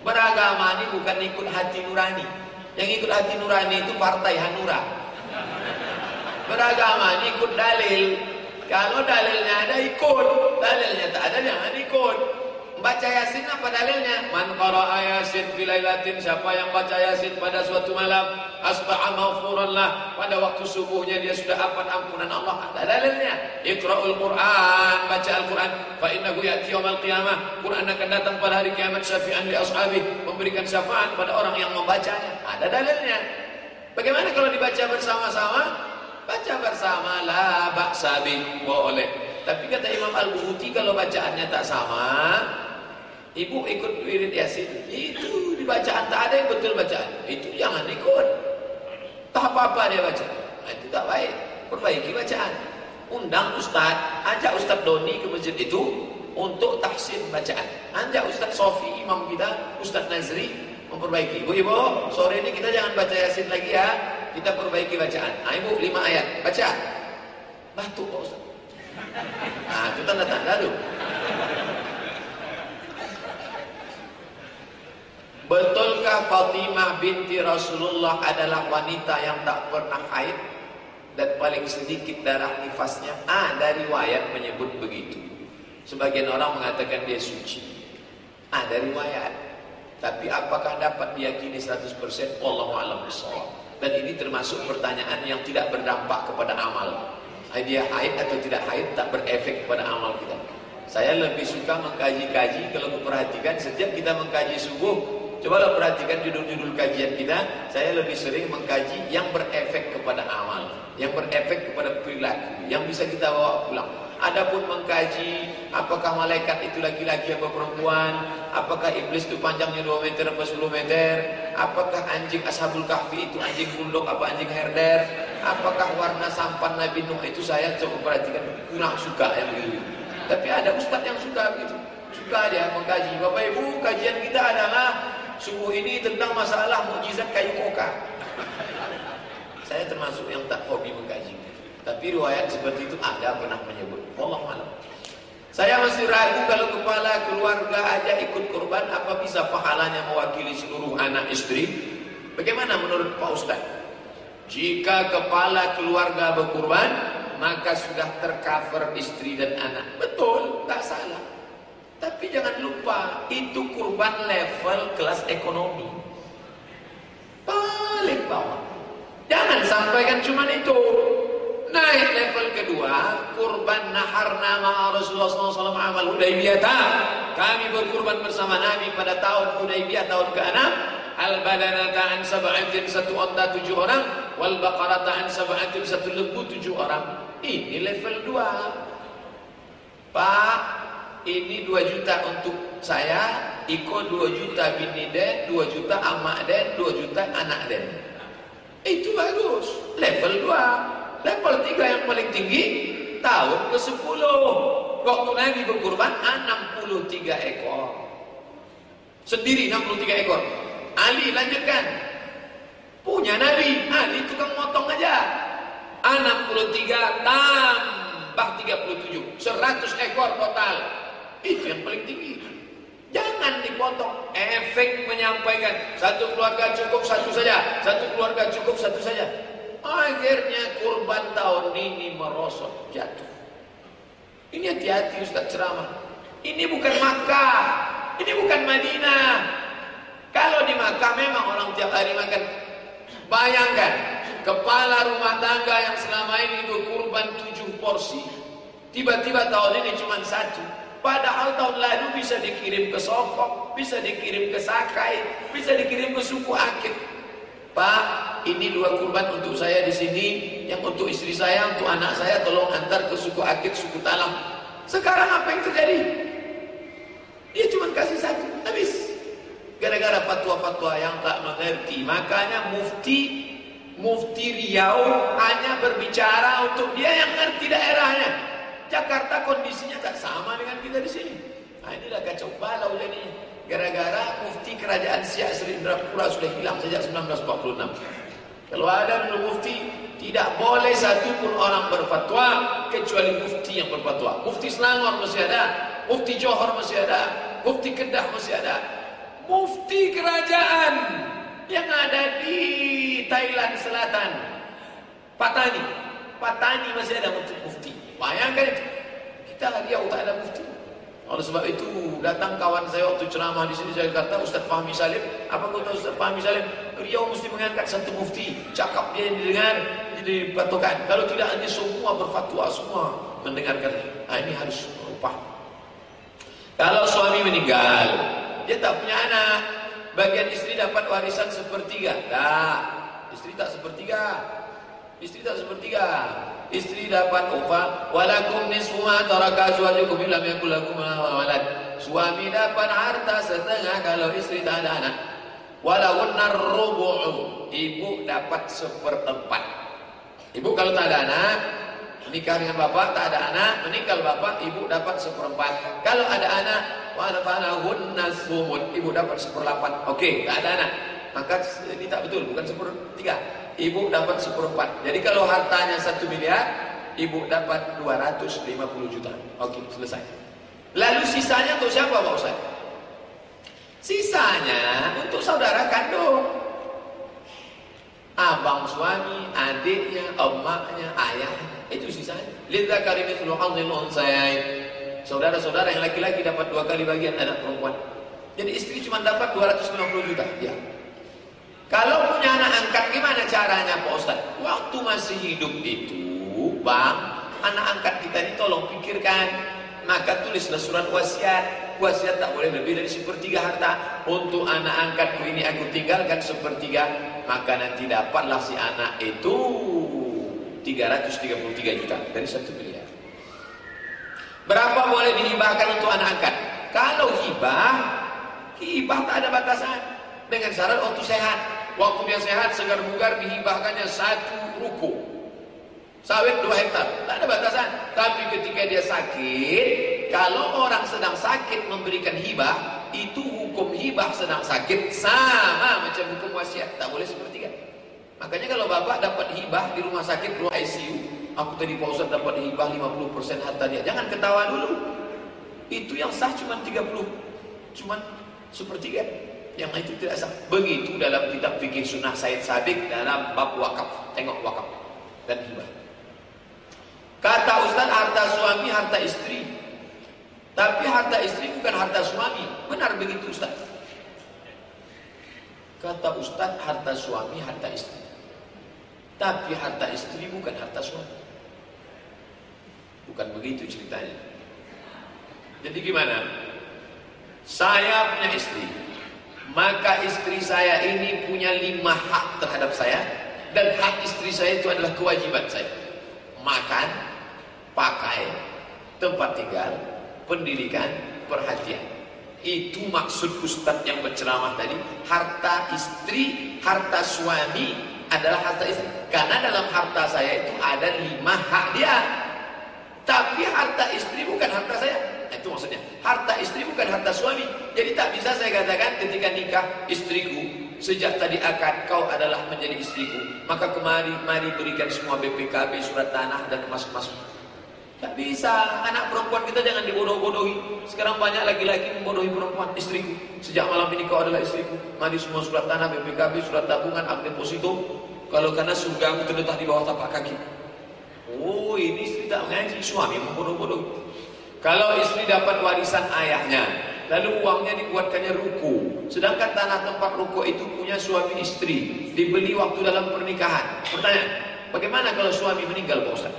Beragama ini bukan ikut hati nurani. Yang ikut hati nurani itu partai Hanura. Beragama ini ikut dalil. Kalau dalilnya ada ikut, dalilnya tak ada jangan ikut. Baca Yasin apa dalilnya? Man qara'a Yasin fi lailatin siapa yang baca Yasin pada suatu malam asbaha maghfuran lah pada waktu subuhnya dia sudah dapat ampunan Allah. Ada dalilnya. Iqra'ul Quran, baca Al-Quran fa innahu ya'ti yaumil qiyamah. Quran akan datang pada hari kiamat syafi'an li ashabi, memberikan syafaat pada orang yang membacanya. Ada dalilnya. Bagaimana kalau dibaca bersama-sama? Baca bersama la ba'sa boleh. Tapi kata Imam Al-Buhuti kalau bacaannya tak sama, Ibu ikut wirid Yasin. Itu di bacaan tak ada yang betul bacaan. Itu jangan ikut. Tak apa-apa dia baca. Nah, itu tak baik. Perbaiki bacaan. Undang Ustaz, ajak Ustaz Doni ke masjid itu untuk tahsin bacaan. Ajak Ustaz Sofi, imam kita, Ustaz Nazri memperbaiki. Bu Ibu, sore ini kita jangan baca Yasin lagi ya. Kita perbaiki bacaan. Nah, Ibu lima ayat, baca. Batuk Pak Ustaz. Nah, itu tanda-tanda tuh. Betulkah Fatimah binti Rasulullah adalah wanita yang tak pernah haid dan paling sedikit darah nifasnya? Ada riwayat menyebut begitu. Sebagian orang mengatakan dia suci. Ada riwayat. Tapi apakah dapat diyakini 100%? Wallahu a'lam bishawab. Dan ini termasuk pertanyaan yang tidak berdampak kepada amal. Dia haid atau tidak haid tak berefek kepada amal kita. Saya lebih suka mengkaji-kaji kalau perhatikan setiap kita mengkaji subuh Cobalah perhatikan judul-judul kajian kita. Saya lebih sering mengkaji yang berefek kepada amal, yang berefek kepada perilaku, yang bisa kita bawa pulang. Adapun mengkaji apakah malaikat itu laki-laki apa perempuan, apakah iblis itu panjangnya 2 meter apa 10 meter, apakah anjing ashabul kahfi itu anjing bulldog apa anjing herder, apakah warna sampan Nabi Nuh itu saya coba perhatikan kurang suka yang begitu. Tapi ada ustaz yang suka begitu. Suka dia mengkaji. Bapak Ibu, kajian kita adalah subuh ini tentang masalah mukjizat kayu koka. Saya termasuk yang tak hobi mengkaji. Tapi riwayat seperti itu ada pernah menyebut. Allah malam. Saya masih ragu kalau kepala keluarga aja ikut korban, apa bisa pahalanya mewakili seluruh anak istri? Bagaimana menurut Pak Ustaz? Jika kepala keluarga berkorban, maka sudah tercover istri dan anak. Betul, tak salah. Tapi jangan lupa, itu kurban level kelas ekonomi. Paling bawah. Jangan sampaikan cuma itu. Naik level kedua, kurban nahar nama Rasulullah SAW amal Hudaybiyah. Kami berkurban bersama Nabi pada tahun Hudaybiyah tahun ke-6. Al-badanata an sab'atin satu onta tujuh orang. Wal baqarata an sab'atin satu lembu tujuh orang. Ini level dua. Pak, ini 2 juta untuk saya, Iko 2 juta bini den, 2 juta amak den, 2 juta anak den. Itu bagus. Level 2. Level 3 yang paling tinggi tahun ke-10. Waktu Nabi berkurban 63 ekor. Sendiri 63 ekor. Ali lanjutkan. Punya Nabi, Ali tukang motong aja. 63 tambah 37, 100 ekor total. Itu yang paling tinggi. Jangan dipotong. Efek menyampaikan satu keluarga cukup satu saja, satu keluarga cukup satu saja. Akhirnya kurban tahun ini merosot jatuh. Ini hati-hati Ustaz ceramah. Ini bukan Makkah, ini bukan Madinah. Kalau di Makkah memang orang tiap hari makan. Bayangkan kepala rumah tangga yang selama ini berkurban tujuh porsi, tiba-tiba tahun ini cuma satu. Padahal tahun lalu bisa dikirim ke Sokok, bisa dikirim ke Sakai, bisa dikirim ke suku Akit. Pak, ini dua kurban untuk saya di sini, yang untuk istri saya, untuk anak saya, tolong antar ke suku Akit, suku Talang. Sekarang apa yang terjadi? Dia cuma kasih satu, habis. Gara-gara fatwa-fatwa yang tak mengerti, makanya mufti Mufti Riau hanya berbicara untuk dia yang ngerti daerahnya. Jakarta kondisinya tak sama dengan kita di sini. Nah inilah kacau balau jadi. Gara-gara mufti kerajaan Siak Sri Indrapura sudah hilang sejak 1946. Kalau ada dulu mufti, tidak boleh satu pun orang berfatwa kecuali mufti yang berfatwa. Mufti Selangor masih ada, mufti Johor masih ada, mufti Kedah masih ada. Mufti kerajaan yang ada di Thailand Selatan. Patani. Patani masih ada mufti. Bayangkan itu. Kita dia tak ada mufti. Oleh sebab itu datang kawan saya waktu ceramah di sini saya kata Ustaz Fahmi Salim, apa kau tahu Ustaz Fahmi Salim? Riau mesti mengangkat satu mufti, cakap dia didengar, jadi patokan. Kalau tidak nanti semua berfatwa semua mendengarkan. Nah, ini harus upah. Kalau suami meninggal, dia tak punya anak, bagian istri dapat warisan sepertiga. Dah, istri tak sepertiga. Istri tak sepertiga. Istri dapat upah walakum nisfu ma taraka azwajukum lam yakul lakum walad. Suami dapat harta setengah kalau istri tak ada anak. Walaun rubu'u. Ibu dapat seperempat. Ibu kalau tak ada anak, nikah dengan bapak tak ada anak, meninggal bapak, ibu dapat seperempat. Kalau ada anak, walafalahunna sumun. Ibu dapat seperlapan. Okey, tak ada anak. Maka ini tak betul, bukan sepertiga ibu dapat seperempat. Jadi kalau hartanya satu miliar, ibu dapat 250 juta. Oke, selesai. Lalu sisanya untuk siapa Pak Ustaz? Sisanya untuk saudara kandung. Abang suami, adiknya, emaknya, ayahnya. Itu sisanya. Lidzakari mithlu hadzil unsayain. Saudara-saudara yang laki-laki dapat dua kali bagian anak perempuan. Jadi istri cuma dapat 250 juta. Ya. Kalau punya anak angkat gimana caranya Pak Ustaz? Waktu masih hidup itu, Bang, anak angkat kita ini tolong pikirkan. Maka tulislah surat wasiat. Wasiat tak boleh lebih dari sepertiga harta. Untuk anak angkatku ini aku tinggalkan sepertiga. Maka nanti dapatlah si anak itu 333 juta dari satu miliar. Berapa boleh dihibahkan untuk anak angkat? Kalau hibah, hibah tak ada batasan. Dengan syarat waktu sehat. Waktu dia sehat, segar bugar dihibahkannya satu ruko. Sawit dua hektar. Tak ada batasan. Tapi ketika dia sakit, kalau orang sedang sakit memberikan hibah, itu hukum hibah sedang sakit sama macam hukum wasiat. Tak boleh seperti kan. Makanya kalau bapak dapat hibah di rumah sakit, ruang ICU, aku tadi Pak dapat hibah 50% harta dia. Jangan ketawa dulu. Itu yang sah cuma 30. Cuma sepertiga yang itu tidak sah. Begitu dalam kitab fikih sunnah Said Sadik dalam bab wakaf. Tengok wakaf dan hibah. Kata Ustaz harta suami harta istri. Tapi harta istri bukan harta suami. Benar begitu Ustaz? Kata Ustaz harta suami harta istri. Tapi harta istri bukan harta suami. Bukan begitu ceritanya. Jadi gimana? Saya punya istri, maka istri saya ini punya lima hak terhadap saya. Dan hak istri saya itu adalah kewajiban saya. Makan pakai tempat tinggal pendidikan perhatian. Itu maksud ustaz yang berceramah tadi. Harta istri harta suami adalah harta istri. Karena dalam harta saya itu ada lima hak dia. Tapi harta istri bukan harta saya itu maksudnya. Harta istri bukan harta suami. Jadi tak bisa saya katakan ketika nikah istriku sejak tadi akad kau adalah menjadi istriku. Maka kemari mari berikan semua BPKB surat tanah dan emas-emas. Tak bisa. Anak perempuan kita jangan dibodoh-bodohi. Sekarang banyak laki-laki membodohi perempuan istriku. Sejak malam ini kau adalah istriku. Mari semua surat tanah, BPKB, surat tabungan, ak deposito. Kalau karena surga terletak di bawah tapak kaki. Oh ini istri tak mengaji. Suami membodoh-bodoh. Kalau istri dapat warisan ayahnya, lalu uangnya dibuatkannya ruku. Sedangkan tanah tempat ruku itu punya suami istri, dibeli waktu dalam pernikahan. Pertanyaan, bagaimana kalau suami meninggal Pak Ustaz?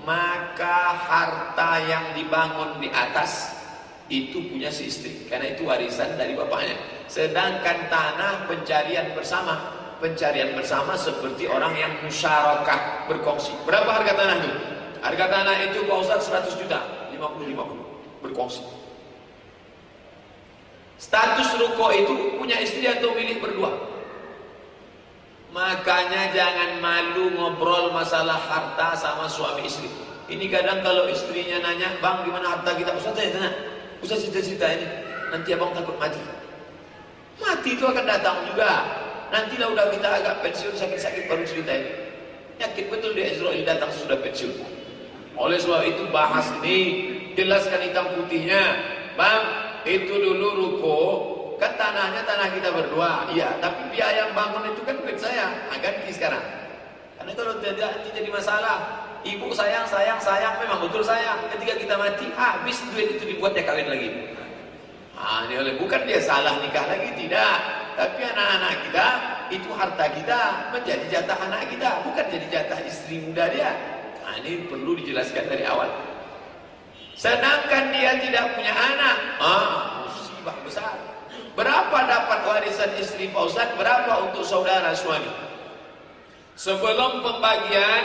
Maka harta yang dibangun di atas itu punya si istri, karena itu warisan dari bapaknya. Sedangkan tanah pencarian bersama, pencarian bersama seperti orang yang musyarakah berkongsi. Berapa harga tanah itu? Harga tanah itu Pak Ustaz 100 juta. 50-50 berkongsi. Status ruko itu punya istri atau milik berdua. Makanya jangan malu ngobrol masalah harta sama suami istri. Ini kadang kalau istrinya nanya, bang gimana harta kita? Ustaz saya tanya, Ustaz cita-cita ini. nanti abang takut mati. Mati itu akan datang juga. Nantilah udah kita agak pensiun sakit-sakit baru cerita ini. Yakin betul dia Israel datang sudah pensiun. Oleh sebab itu bahas ini jelaskan hitam putihnya. Bang, itu dulu ruko kan tanahnya tanah kita berdua. Iya, tapi biaya yang bangun itu kan duit saya. Nah, ganti sekarang. Karena kalau tidak nanti jadi masalah. Ibu sayang, sayang, sayang, memang betul sayang. Ketika kita mati, habis duit itu dibuatnya kawin lagi. Ah, ini oleh bukan dia salah nikah lagi tidak, tapi anak-anak kita itu harta kita menjadi jatah anak kita, bukan jadi jatah istri muda dia. Ini perlu dijelaskan dari awal. Sedangkan dia tidak punya anak, ah, musibah besar. Berapa dapat warisan istri Pak Ustaz? Berapa untuk saudara suami? Sebelum pembagian,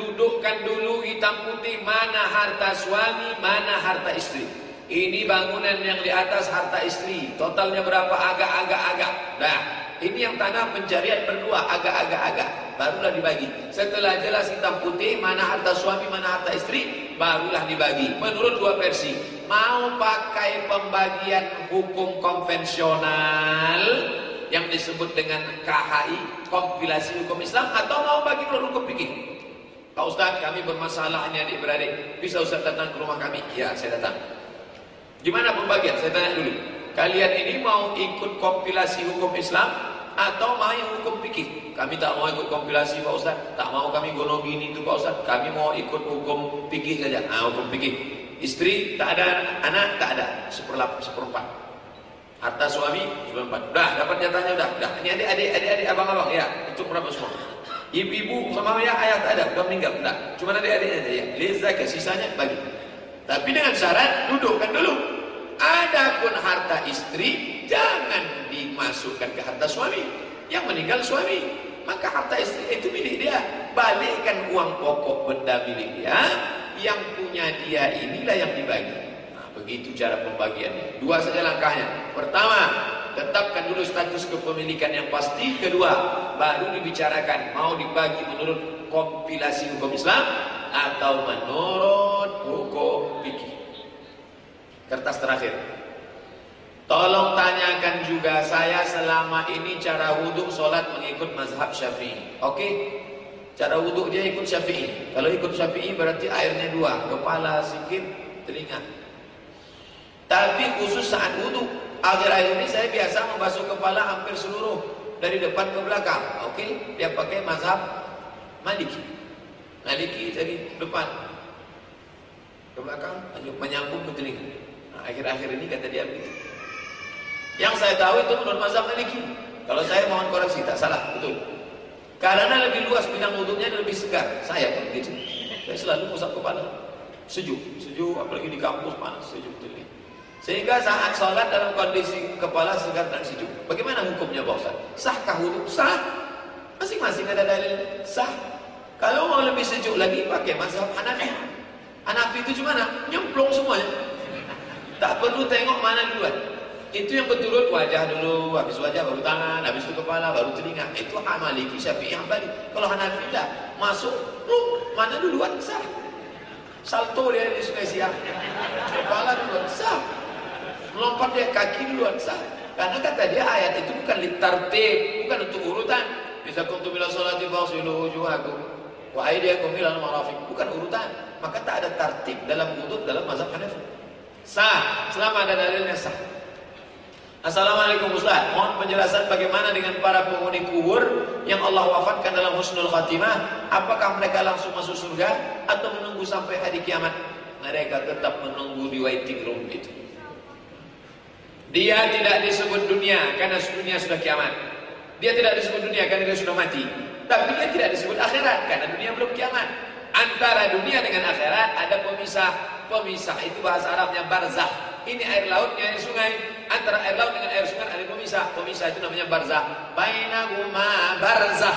dudukkan dulu hitam putih mana harta suami, mana harta istri. Ini bangunan yang di atas harta istri. Totalnya berapa? Agak-agak-agak. Nah, ini yang tanah pencarian berdua. Agak-agak-agak. Barulah dibagi. Setelah jelas hitam putih, mana harta suami, mana harta istri, barulah dibagi. Menurut dua versi. Mau pakai pembagian hukum konvensional yang disebut dengan KHI, kompilasi hukum Islam, atau mau bagi menurut hukum fikih. Pak Ustaz, kami bermasalah ini adik-beradik. Bisa Ustaz datang ke rumah kami? Ya, saya datang. Gimana pembagian? Saya tanya dulu. Kalian ini mau ikut kompilasi hukum Islam atau mau hukum fikih? Kami tak mau ikut kompilasi Pak Ustaz. Tak mau kami gono gini itu Pak Ustaz. Kami mau ikut hukum fikih saja. Ah, hukum fikih. Istri tak ada, anak tak ada. Seperlap, seperempat. Harta suami seperempat. Dah, dapat jatahnya dah. Dah, ini adik-adik, adik-adik, abang-abang ya. Itu berapa semua? Ibu-ibu sama ayah, ayah tak ada, sudah meninggal. Dah, cuma adik-adiknya. Ya. Lihat ke sisanya bagi. Tapi dengan syarat dudukkan dulu. Adapun harta istri jangan dimasukkan ke harta suami. Yang meninggal suami, maka harta istri itu milik dia. Balikkan uang pokok benda milik dia, yang punya dia inilah yang dibagi. Nah, begitu cara pembagiannya. Dua saja langkahnya. Pertama, tetapkan dulu status kepemilikan yang pasti. Kedua, baru dibicarakan mau dibagi menurut kompilasi hukum Islam atau menurut hukum. Kertas terakhir. Tolong tanyakan juga saya selama ini cara wudhu solat mengikut mazhab syafi'i. Oke? Cara wudhu dia ikut syafi'i. Kalau ikut syafi'i berarti airnya dua. Kepala sikit, telinga. Tapi khusus saat wudhu. Akhir-akhir ini saya biasa membasuh kepala hampir seluruh. Dari depan ke belakang. Oke? Dia pakai mazhab maliki. Maliki dari depan. Ke belakang, menyambung ke telinga. Akhir-akhir ini kata dia begitu. Yang saya tahu itu menurut mazhab Maliki. Kalau saya mohon koreksi, tak salah, betul. Karena lebih luas bidang wudhunya lebih segar. Saya pun begitu. Saya selalu pusat kepala. Sejuk, sejuk, apalagi di kampus panas, sejuk betul. Sehingga saat sholat dalam kondisi kepala segar dan sejuk. Bagaimana hukumnya Pak Ustaz? Sahkah wudhu? Sah. Masing-masing ada dalil. Sah. Kalau mau lebih sejuk lagi, pakai mazhab Hanafi. Hanafi itu cuma nyemplung semuanya. Tak perlu tengok mana duluan. Itu yang berturut wajah dulu, habis wajah baru tangan, habis itu kepala, baru telinga. Itu Maliki, Syafi'i, Hambali. Kalau Hanafi tidak, masuk, plung, mana duluan sah. Salto dia di sungai. Kepala duluan sah. Melompat dia kaki duluan sah. Karena kata dia ayat itu bukan litartib, bukan untuk urutan. Bisa kuntu bila sholati fasilu wujuhakum wa aydiyakum ilal marafiq. Bukan urutan. Maka tak ada tartib dalam wudhu dalam mazhab Hanafi. Sah, selama ada dalilnya sah. Assalamualaikum Ustaz. Mohon penjelasan bagaimana dengan para penghuni kubur Yang Allah wafatkan dalam husnul khatimah. Apakah mereka langsung masuk surga Atau menunggu sampai hari kiamat? Mereka tetap menunggu di waiting room itu. Dia tidak disebut dunia Karena dunia sudah kiamat. Dia tidak disebut dunia karena dia sudah mati. Tapi dia tidak disebut akhirat Karena dunia belum kiamat. Antara dunia dengan akhirat ada pemisah Pemisah. Itu bahasa Arabnya barzakh. Ini air lautnya air sungai. Antara air laut dengan air sungai ada pemisah. Pemisah itu namanya barzah bainahuma barzah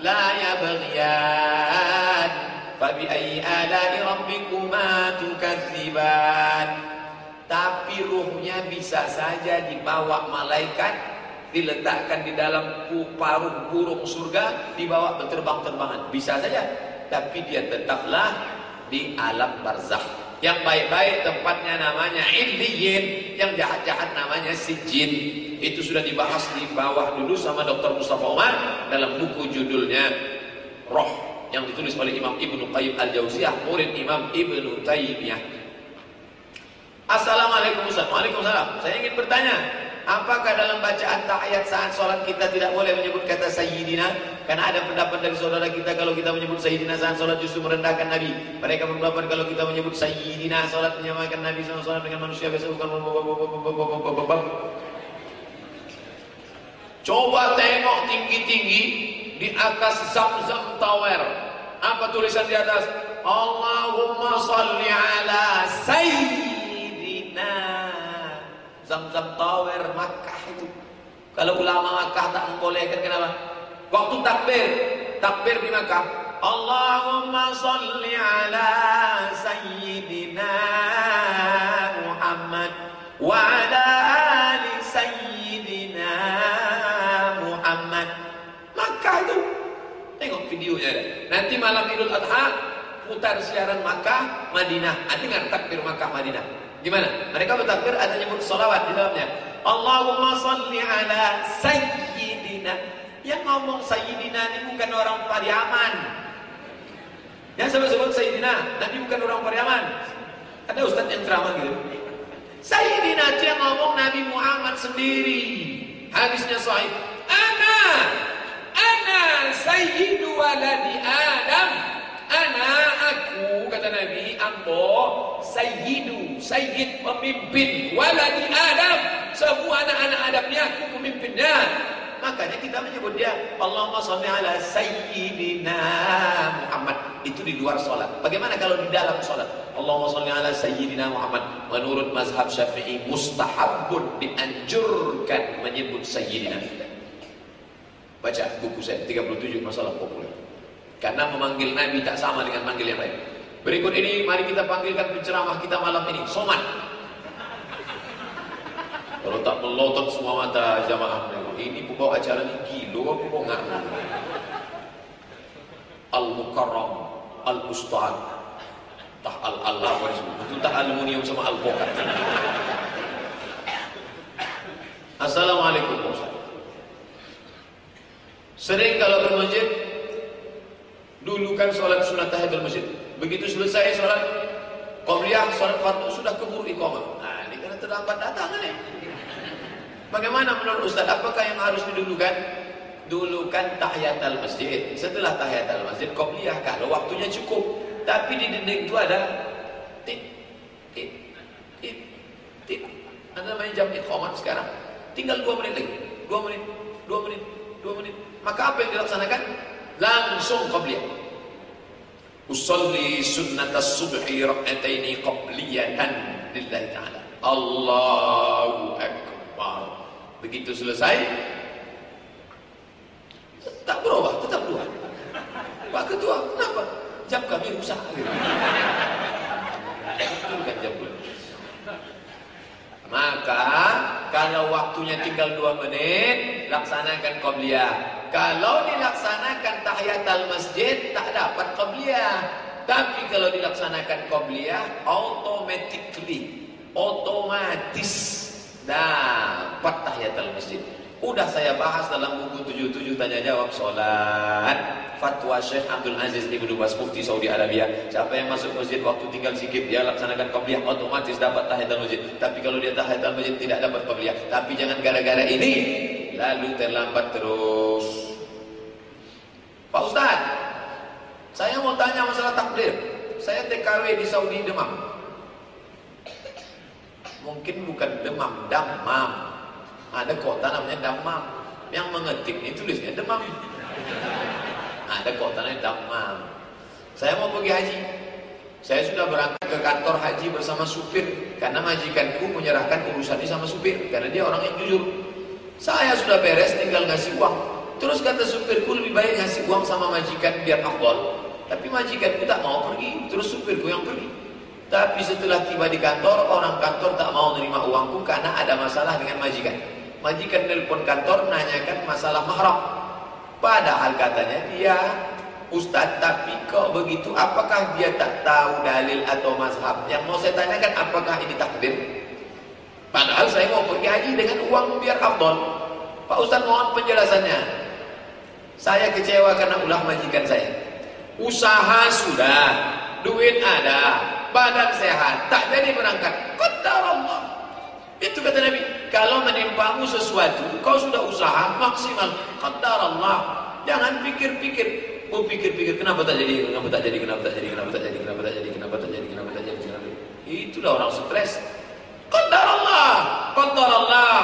la yabghiyan. Fa bi ayyi ala'i rabbikuma tukadziban. Tapi ruhnya bisa saja dibawa malaikat diletakkan di dalam paruh burung surga dibawa berterbang-terbangan. Bisa saja. Tapi dia tetaplah di alam barzah Yang baik-baik tempatnya namanya Illiyin, yang jahat-jahat namanya Sijin. Itu sudah dibahas di bawah dulu sama Dr. Mustafa Umar dalam buku judulnya Roh yang ditulis oleh Imam Ibnu Qayyim Al-Jauziyah, murid Imam Ibnu Taimiyah. Assalamualaikum Ustaz. Waalaikumsalam. Saya ingin bertanya, Apakah dalam bacaan tahiyat saat sholat kita tidak boleh menyebut kata Sayyidina? Karena ada pendapat dari saudara kita kalau kita menyebut Sayyidina saat sholat justru merendahkan Nabi. Mereka berpendapat kalau kita menyebut Sayyidina sholat menyamakan Nabi SAW dengan manusia biasa bukan Coba tengok tinggi-tinggi di atas Zamzam Tower. Apa tulisan di atas? Allahumma salli ala Sayyidina Zam-zam Tower Makkah itu. Kalau ulama Makkah tak membolehkan kenapa? Waktu takbir, takbir di Makkah. Allahumma salli ala sayyidina Muhammad wa ala ali sayyidina Muhammad. Makkah itu. Tengok videonya ada. Nanti malam Idul Adha putar siaran Makkah, Madinah. Ah, dengar takbir Makkah, Madinah. Gimana? Mereka bertakbir ada nyebut salawat di dalamnya. Allahumma salli ala sayyidina. Yang ngomong sayyidina ini bukan orang Pariaman. Yang sebut-sebut sayyidina, Nabi bukan orang Pariaman. Ada ustaz yang ceramah gitu. Sayyidina yang ngomong Nabi Muhammad sendiri. Hadisnya sahih. Ana ana sayyidu waladi Adam. Ana aku kata Nabi Ambo sayyidu sayyid pemimpin waladi Adam. Semua anak-anak Adam ni aku pemimpinnya. Makanya kita menyebut dia Allahumma shalli ala sayyidina Muhammad. Itu di luar solat. Bagaimana kalau di dalam solat? Allahumma shalli ala sayyidina Muhammad. Menurut mazhab syafi'i mustahabun dianjurkan menyebut sayyidina. Baca buku saya 37 masalah populer karena memanggil Nabi tak sama dengan manggil yang lain. Berikut ini mari kita panggilkan penceramah kita malam ini, Soman. Kalau tak melotot semua mata jamaah ini pembawa acara ini gilo apa enggak? Al-Mukarram, Al-Ustad, Tah Al-Allah, itu tak aluminium sama alpukat. Assalamualaikum. Sering kalau ke masjid Dulu kan sholat sunat tahiyatul masjid. Begitu selesai sholat Qabliyah, sholat fardu sudah keburu iqamah. Nah, ini karena terlambat datang kan. Bagaimana menurut Ustaz? Apakah yang harus didulukan? Dulukan tahiyatul masjid. Setelah tahiyatul masjid Qabliyah kalau waktunya cukup. Tapi di dinding itu ada tit tit tit tit. Ada namanya jam iqamah sekarang. Tinggal dua menit lagi. Dua menit, dua menit, dua menit. Maka apa yang dilaksanakan? Langsung qabliyah. Usalli sunnatas subhi rak'ataini qabliyatan lillahi ta'ala. Allahu akbar. Begitu selesai tak berubah tetap dua. Pak Ketua kenapa? Jam kami rusak. Betulkan jam maka kalau waktunya tinggal dua menit laksanakan qabliyah kalau dilaksanakan tahiyatul masjid tak dapat qabliyah. Tapi kalau dilaksanakan qabliyah automatically otomatis dapat tahiyatul masjid. Udah saya bahas dalam buku 77 tanya jawab salat fatwa Syekh Abdul Aziz Ibnu Bas Mufti Saudi Arabia. Siapa yang masuk masjid waktu tinggal sikit dia laksanakan qabliyah otomatis dapat tahiyatul masjid. Tapi kalau dia tahiyatul masjid tidak dapat qabliyah. Tapi jangan gara-gara ini lalu terlambat terus. Pak Ustaz, saya mau tanya masalah takdir. Saya TKW di Saudi demam. Mungkin bukan demam, damam. Ada kota namanya damam. Yang mengetik ini tulisnya demam. Ada kota namanya damam. Saya mau pergi haji. Saya sudah berangkat ke kantor haji bersama supir karena majikanku menyerahkan urusan ini sama supir karena dia orang yang jujur. Saya sudah beres tinggal ngasih uang. Terus kata supirku lebih baik ngasih uang sama majikan biar afdol. Tapi majikanku tak mau pergi, terus supirku yang pergi. Tapi setelah tiba di kantor, orang kantor tak mau menerima uangku karena ada masalah dengan majikan. Majikan nelpon kantor nanyakan masalah mahram. Padahal katanya dia Ustaz tapi kok begitu apakah dia tak tahu dalil atau mazhab yang mau saya tanyakan apakah ini takdir padahal saya mau pergi haji dengan uang biar abdon Pak Ustaz mohon penjelasannya. Saya kecewa karena ulah majikan saya. Usaha sudah duit ada badan sehat tak jadi berangkat. Allah itu kata Nabi kalau menimpamu sesuatu kau sudah usaha maksimal. Allah jangan pikir-pikir. Oh pikir-pikir kenapa tak jadi, kenapa tak jadi, kenapa tak jadi, kenapa tak jadi, kenapa tak jadi, kenapa tak jadi, kenapa tak jadi, Itulah orang stres. Qadar Allah, qadar Allah.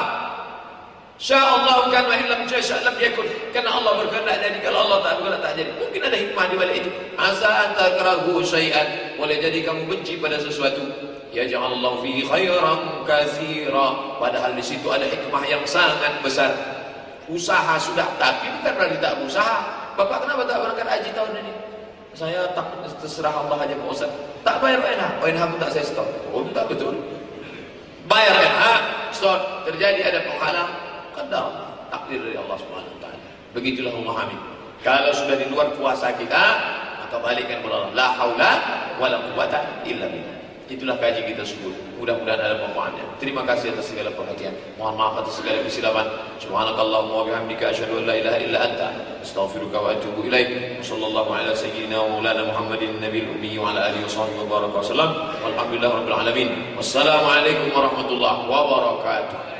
Allah kan wa illam lam yakun. Karena Allah berkehendak jadi, kalau Allah tak berkehendak tak jadi. Mungkin ada hikmah di balik itu. Asa anta karahu syai'an. Boleh jadi kamu benci pada sesuatu. Ya Allah fihi khairan katsira. Padahal di situ ada hikmah yang sangat besar. Usaha sudah tapi bukan berarti tak berusaha. Bapak kenapa tak berangkat haji tahun ini? Saya tak terserah Allah aja Pak Ustaz. Tak bayar ONH. ONH pun tak saya stop. Oh tak betul. Bayar ONH, stop. Terjadi ada penghalang. Kadang takdir dari Allah Subhanahu Taala. Begitulah memahami. Kalau sudah di luar kuasa kita, maka balikkan kepada Allah. La haula wala quwata illa billah. Itulah kaji kita sebut. Mudah-mudahan ada manfaatnya. Terima kasih atas segala perhatian. Mohon maaf atas segala kesilapan. Subhanakallahumma wa bihamdika asyhadu an la ilaha illa anta astaghfiruka wa atubu ilaik. Sallallahu ala sayyidina wa maulana Muhammadin nabiyil ummi wa ala alihi wa sahbihi wa baraka wasallam. Walhamdulillah rabbil alamin. Wassalamualaikum warahmatullahi wabarakatuh.